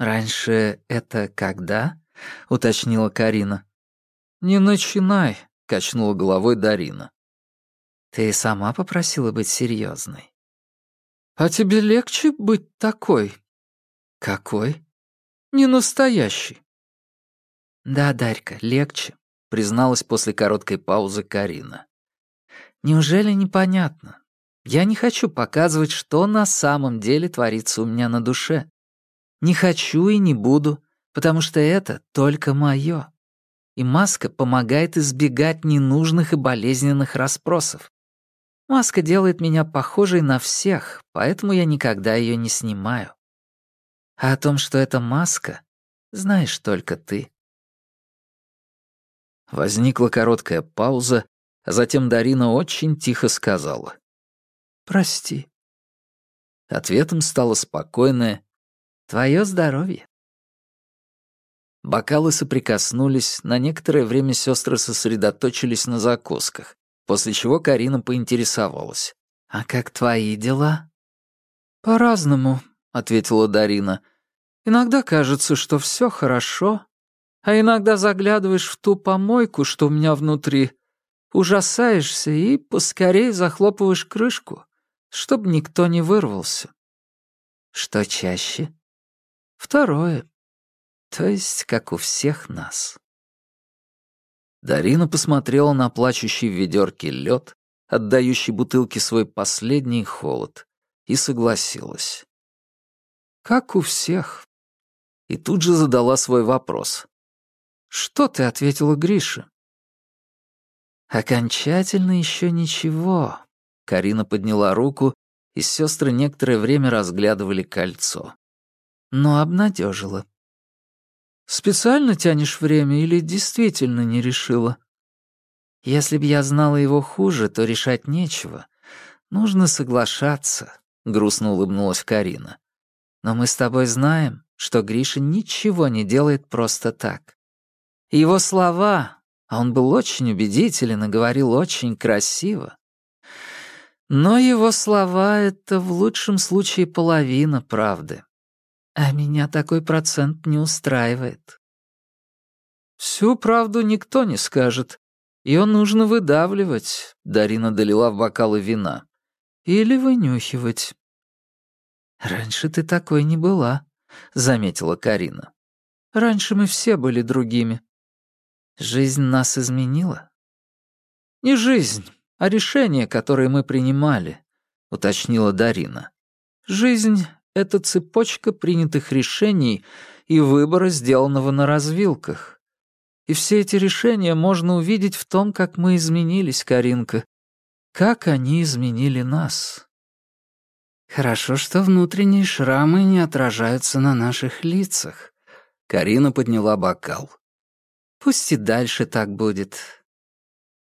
«Раньше это когда?» — уточнила Карина. «Не начинай», — качнула головой Дарина. «Ты сама попросила быть серьезной. «А тебе легче быть такой?» «Какой?» «Не настоящий». «Да, Дарька, легче», — призналась после короткой паузы Карина. «Неужели непонятно? Я не хочу показывать, что на самом деле творится у меня на душе. Не хочу и не буду, потому что это только мое. И маска помогает избегать ненужных и болезненных расспросов. Маска делает меня похожей на всех, поэтому я никогда ее не снимаю. А о том, что это маска, знаешь только ты. Возникла короткая пауза, а затем Дарина очень тихо сказала. «Прости». Ответом стало спокойное «Твое здоровье». Бокалы соприкоснулись, на некоторое время сестры сосредоточились на закусках, после чего Карина поинтересовалась. «А как твои дела?» «По-разному», — ответила Дарина. Иногда кажется, что все хорошо, а иногда заглядываешь в ту помойку, что у меня внутри, ужасаешься и поскорее захлопываешь крышку, чтобы никто не вырвался. Что чаще? Второе. То есть, как у всех нас. Дарина посмотрела на плачущий в ведерке лед, отдающий бутылке свой последний холод, и согласилась. Как у всех и тут же задала свой вопрос. «Что ты ответила Грише?» «Окончательно еще ничего». Карина подняла руку, и сестры некоторое время разглядывали кольцо. Но обнадежила. «Специально тянешь время или действительно не решила?» «Если б я знала его хуже, то решать нечего. Нужно соглашаться», — грустно улыбнулась Карина. «Но мы с тобой знаем, что Гриша ничего не делает просто так. Его слова, а он был очень убедителен и говорил очень красиво, но его слова — это в лучшем случае половина правды. А меня такой процент не устраивает. «Всю правду никто не скажет. Ее нужно выдавливать», — Дарина долила в бокалы вина. «Или вынюхивать». «Раньше ты такой не была», — заметила Карина. «Раньше мы все были другими». «Жизнь нас изменила?» «Не жизнь, а решения, которые мы принимали», — уточнила Дарина. «Жизнь — это цепочка принятых решений и выбора, сделанного на развилках. И все эти решения можно увидеть в том, как мы изменились, Каринка, как они изменили нас». Хорошо, что внутренние шрамы не отражаются на наших лицах. Карина подняла бокал. Пусть и дальше так будет.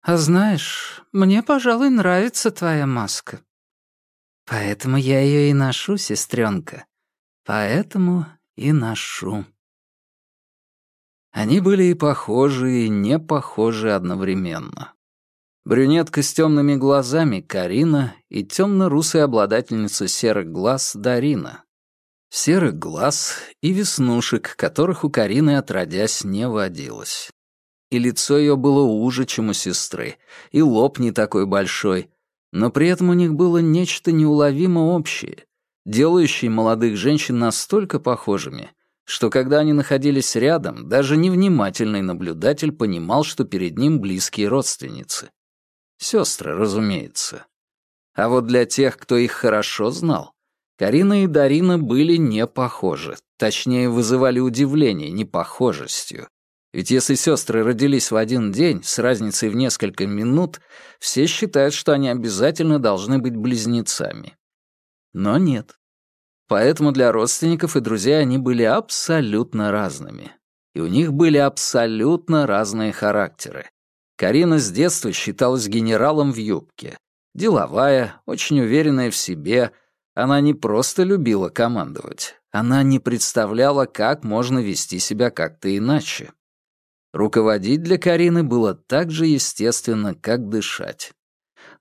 А знаешь, мне, пожалуй, нравится твоя маска. Поэтому я ее и ношу, сестренка. Поэтому и ношу. Они были и похожи, и не похожи одновременно. Брюнетка с темными глазами Карина и темно-русая обладательница серых глаз Дарина. Серых глаз и веснушек, которых у Карины отродясь не водилось. И лицо ее было уже, чем у сестры, и лоб не такой большой, но при этом у них было нечто неуловимо общее, делающее молодых женщин настолько похожими, что когда они находились рядом, даже невнимательный наблюдатель понимал, что перед ним близкие родственницы. Сестры, разумеется. А вот для тех, кто их хорошо знал, Карина и Дарина были не похожи, точнее, вызывали удивление непохожестью. Ведь если сестры родились в один день, с разницей в несколько минут, все считают, что они обязательно должны быть близнецами. Но нет. Поэтому для родственников и друзей они были абсолютно разными. И у них были абсолютно разные характеры. Карина с детства считалась генералом в юбке. Деловая, очень уверенная в себе. Она не просто любила командовать. Она не представляла, как можно вести себя как-то иначе. Руководить для Карины было так же естественно, как дышать.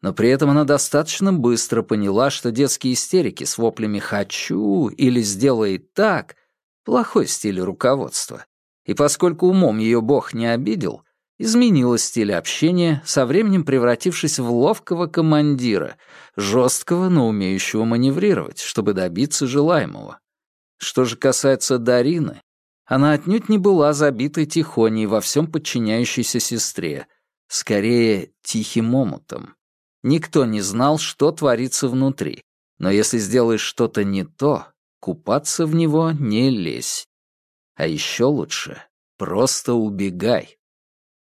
Но при этом она достаточно быстро поняла, что детские истерики с воплями «хочу» или «сделай так» — плохой стиль руководства. И поскольку умом ее бог не обидел, изменила стиль общения, со временем превратившись в ловкого командира, жесткого, но умеющего маневрировать, чтобы добиться желаемого. Что же касается Дарины, она отнюдь не была забитой тихоней во всем подчиняющейся сестре, скорее тихим омутом. Никто не знал, что творится внутри, но если сделаешь что-то не то, купаться в него не лезь. А еще лучше — просто убегай.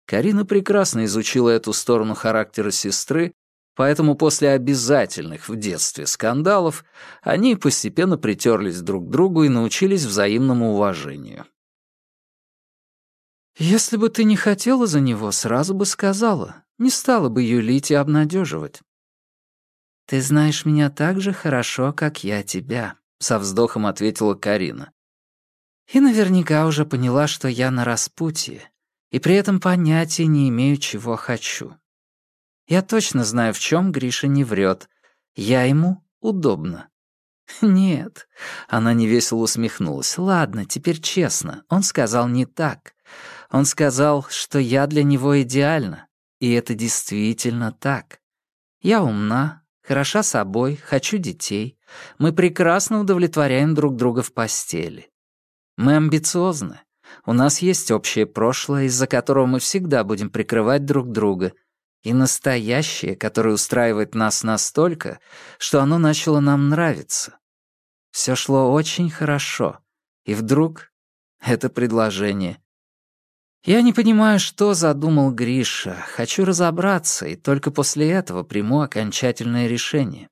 Карина прекрасно изучила эту сторону характера сестры, поэтому после обязательных в детстве скандалов они постепенно притерлись друг к другу и научились взаимному уважению. «Если бы ты не хотела за него, сразу бы сказала, не стала бы юлить и обнадеживать». «Ты знаешь меня так же хорошо, как я тебя», — со вздохом ответила Карина. «И наверняка уже поняла, что я на распутье, и при этом понятия не имею, чего хочу. Я точно знаю, в чем Гриша не врет. Я ему удобно. «Нет», — она невесело усмехнулась. «Ладно, теперь честно. Он сказал не так. Он сказал, что я для него идеальна. И это действительно так. Я умна, хороша собой, хочу детей. Мы прекрасно удовлетворяем друг друга в постели. Мы амбициозны. У нас есть общее прошлое, из-за которого мы всегда будем прикрывать друг друга, и настоящее, которое устраивает нас настолько, что оно начало нам нравиться. Все шло очень хорошо, и вдруг это предложение. Я не понимаю, что задумал Гриша, хочу разобраться, и только после этого приму окончательное решение.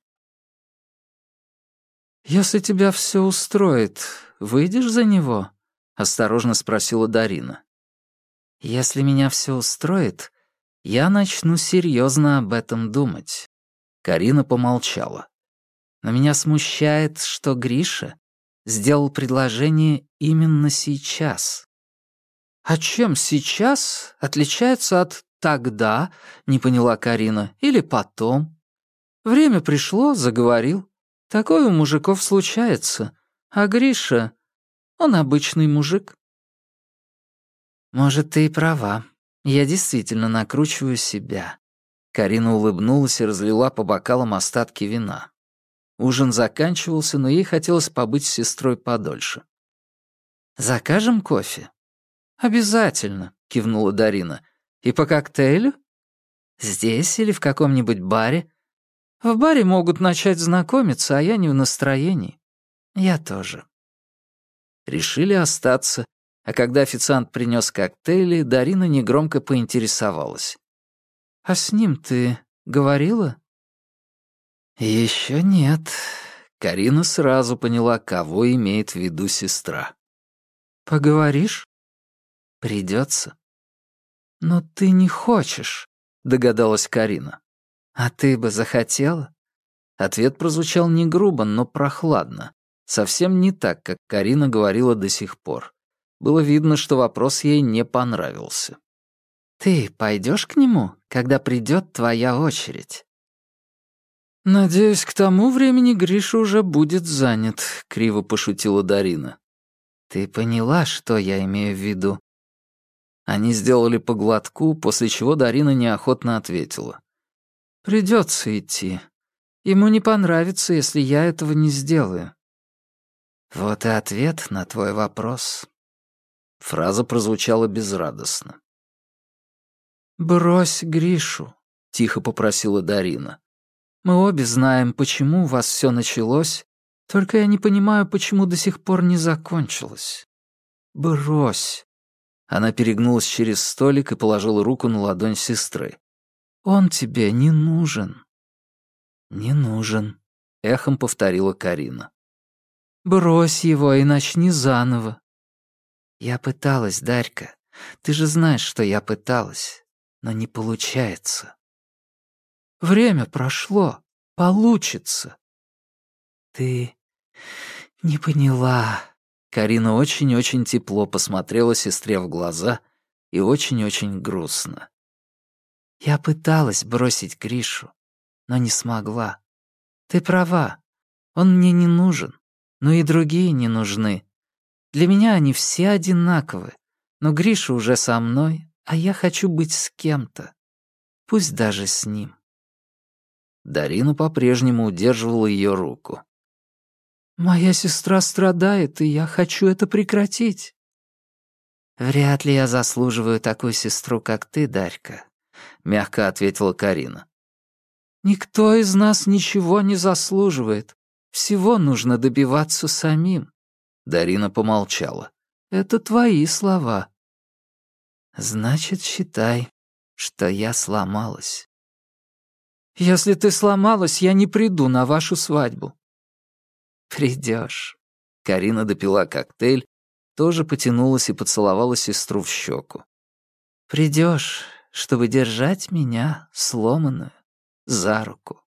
«Если тебя все устроит, выйдешь за него?» — осторожно спросила Дарина. «Если меня все устроит, я начну серьезно об этом думать». Карина помолчала. «Но меня смущает, что Гриша сделал предложение именно сейчас». «А чем сейчас отличается от «тогда», — не поняла Карина, — или «потом»? Время пришло, заговорил. Такое у мужиков случается. А Гриша он обычный мужик». «Может, ты и права. Я действительно накручиваю себя». Карина улыбнулась и разлила по бокалам остатки вина. Ужин заканчивался, но ей хотелось побыть с сестрой подольше. «Закажем кофе?» «Обязательно», — кивнула Дарина. «И по коктейлю?» «Здесь или в каком-нибудь баре?» «В баре могут начать знакомиться, а я не в настроении». «Я тоже». Решили остаться, а когда официант принес коктейли, Дарина негромко поинтересовалась. «А с ним ты говорила?» «Еще нет». Карина сразу поняла, кого имеет в виду сестра. «Поговоришь?» «Придется». «Но ты не хочешь», — догадалась Карина. «А ты бы захотела?» Ответ прозвучал не грубо, но прохладно. Совсем не так, как Карина говорила до сих пор. Было видно, что вопрос ей не понравился. «Ты пойдешь к нему, когда придет твоя очередь?» «Надеюсь, к тому времени Гриша уже будет занят», — криво пошутила Дарина. «Ты поняла, что я имею в виду?» Они сделали по глотку, после чего Дарина неохотно ответила. «Придется идти. Ему не понравится, если я этого не сделаю». «Вот и ответ на твой вопрос». Фраза прозвучала безрадостно. «Брось Гришу», — тихо попросила Дарина. Мы обе знаем, почему у вас все началось, только я не понимаю, почему до сих пор не закончилось. Брось. Она перегнулась через столик и положила руку на ладонь сестры. Он тебе не нужен. Не нужен, эхом повторила Карина. Брось его и начни заново. Я пыталась, Дарька. Ты же знаешь, что я пыталась, но не получается. Время прошло. Получится. Ты не поняла. Карина очень-очень тепло посмотрела сестре в глаза и очень-очень грустно. Я пыталась бросить Гришу, но не смогла. Ты права. Он мне не нужен, но и другие не нужны. Для меня они все одинаковы, но Гриша уже со мной, а я хочу быть с кем-то. Пусть даже с ним. Дарина по-прежнему удерживала ее руку. «Моя сестра страдает, и я хочу это прекратить». «Вряд ли я заслуживаю такую сестру, как ты, Дарька», — мягко ответила Карина. «Никто из нас ничего не заслуживает. Всего нужно добиваться самим». Дарина помолчала. «Это твои слова». «Значит, считай, что я сломалась». Если ты сломалась, я не приду на вашу свадьбу». «Придешь». Карина допила коктейль, тоже потянулась и поцеловала сестру в щеку. «Придешь, чтобы держать меня, сломанную, за руку».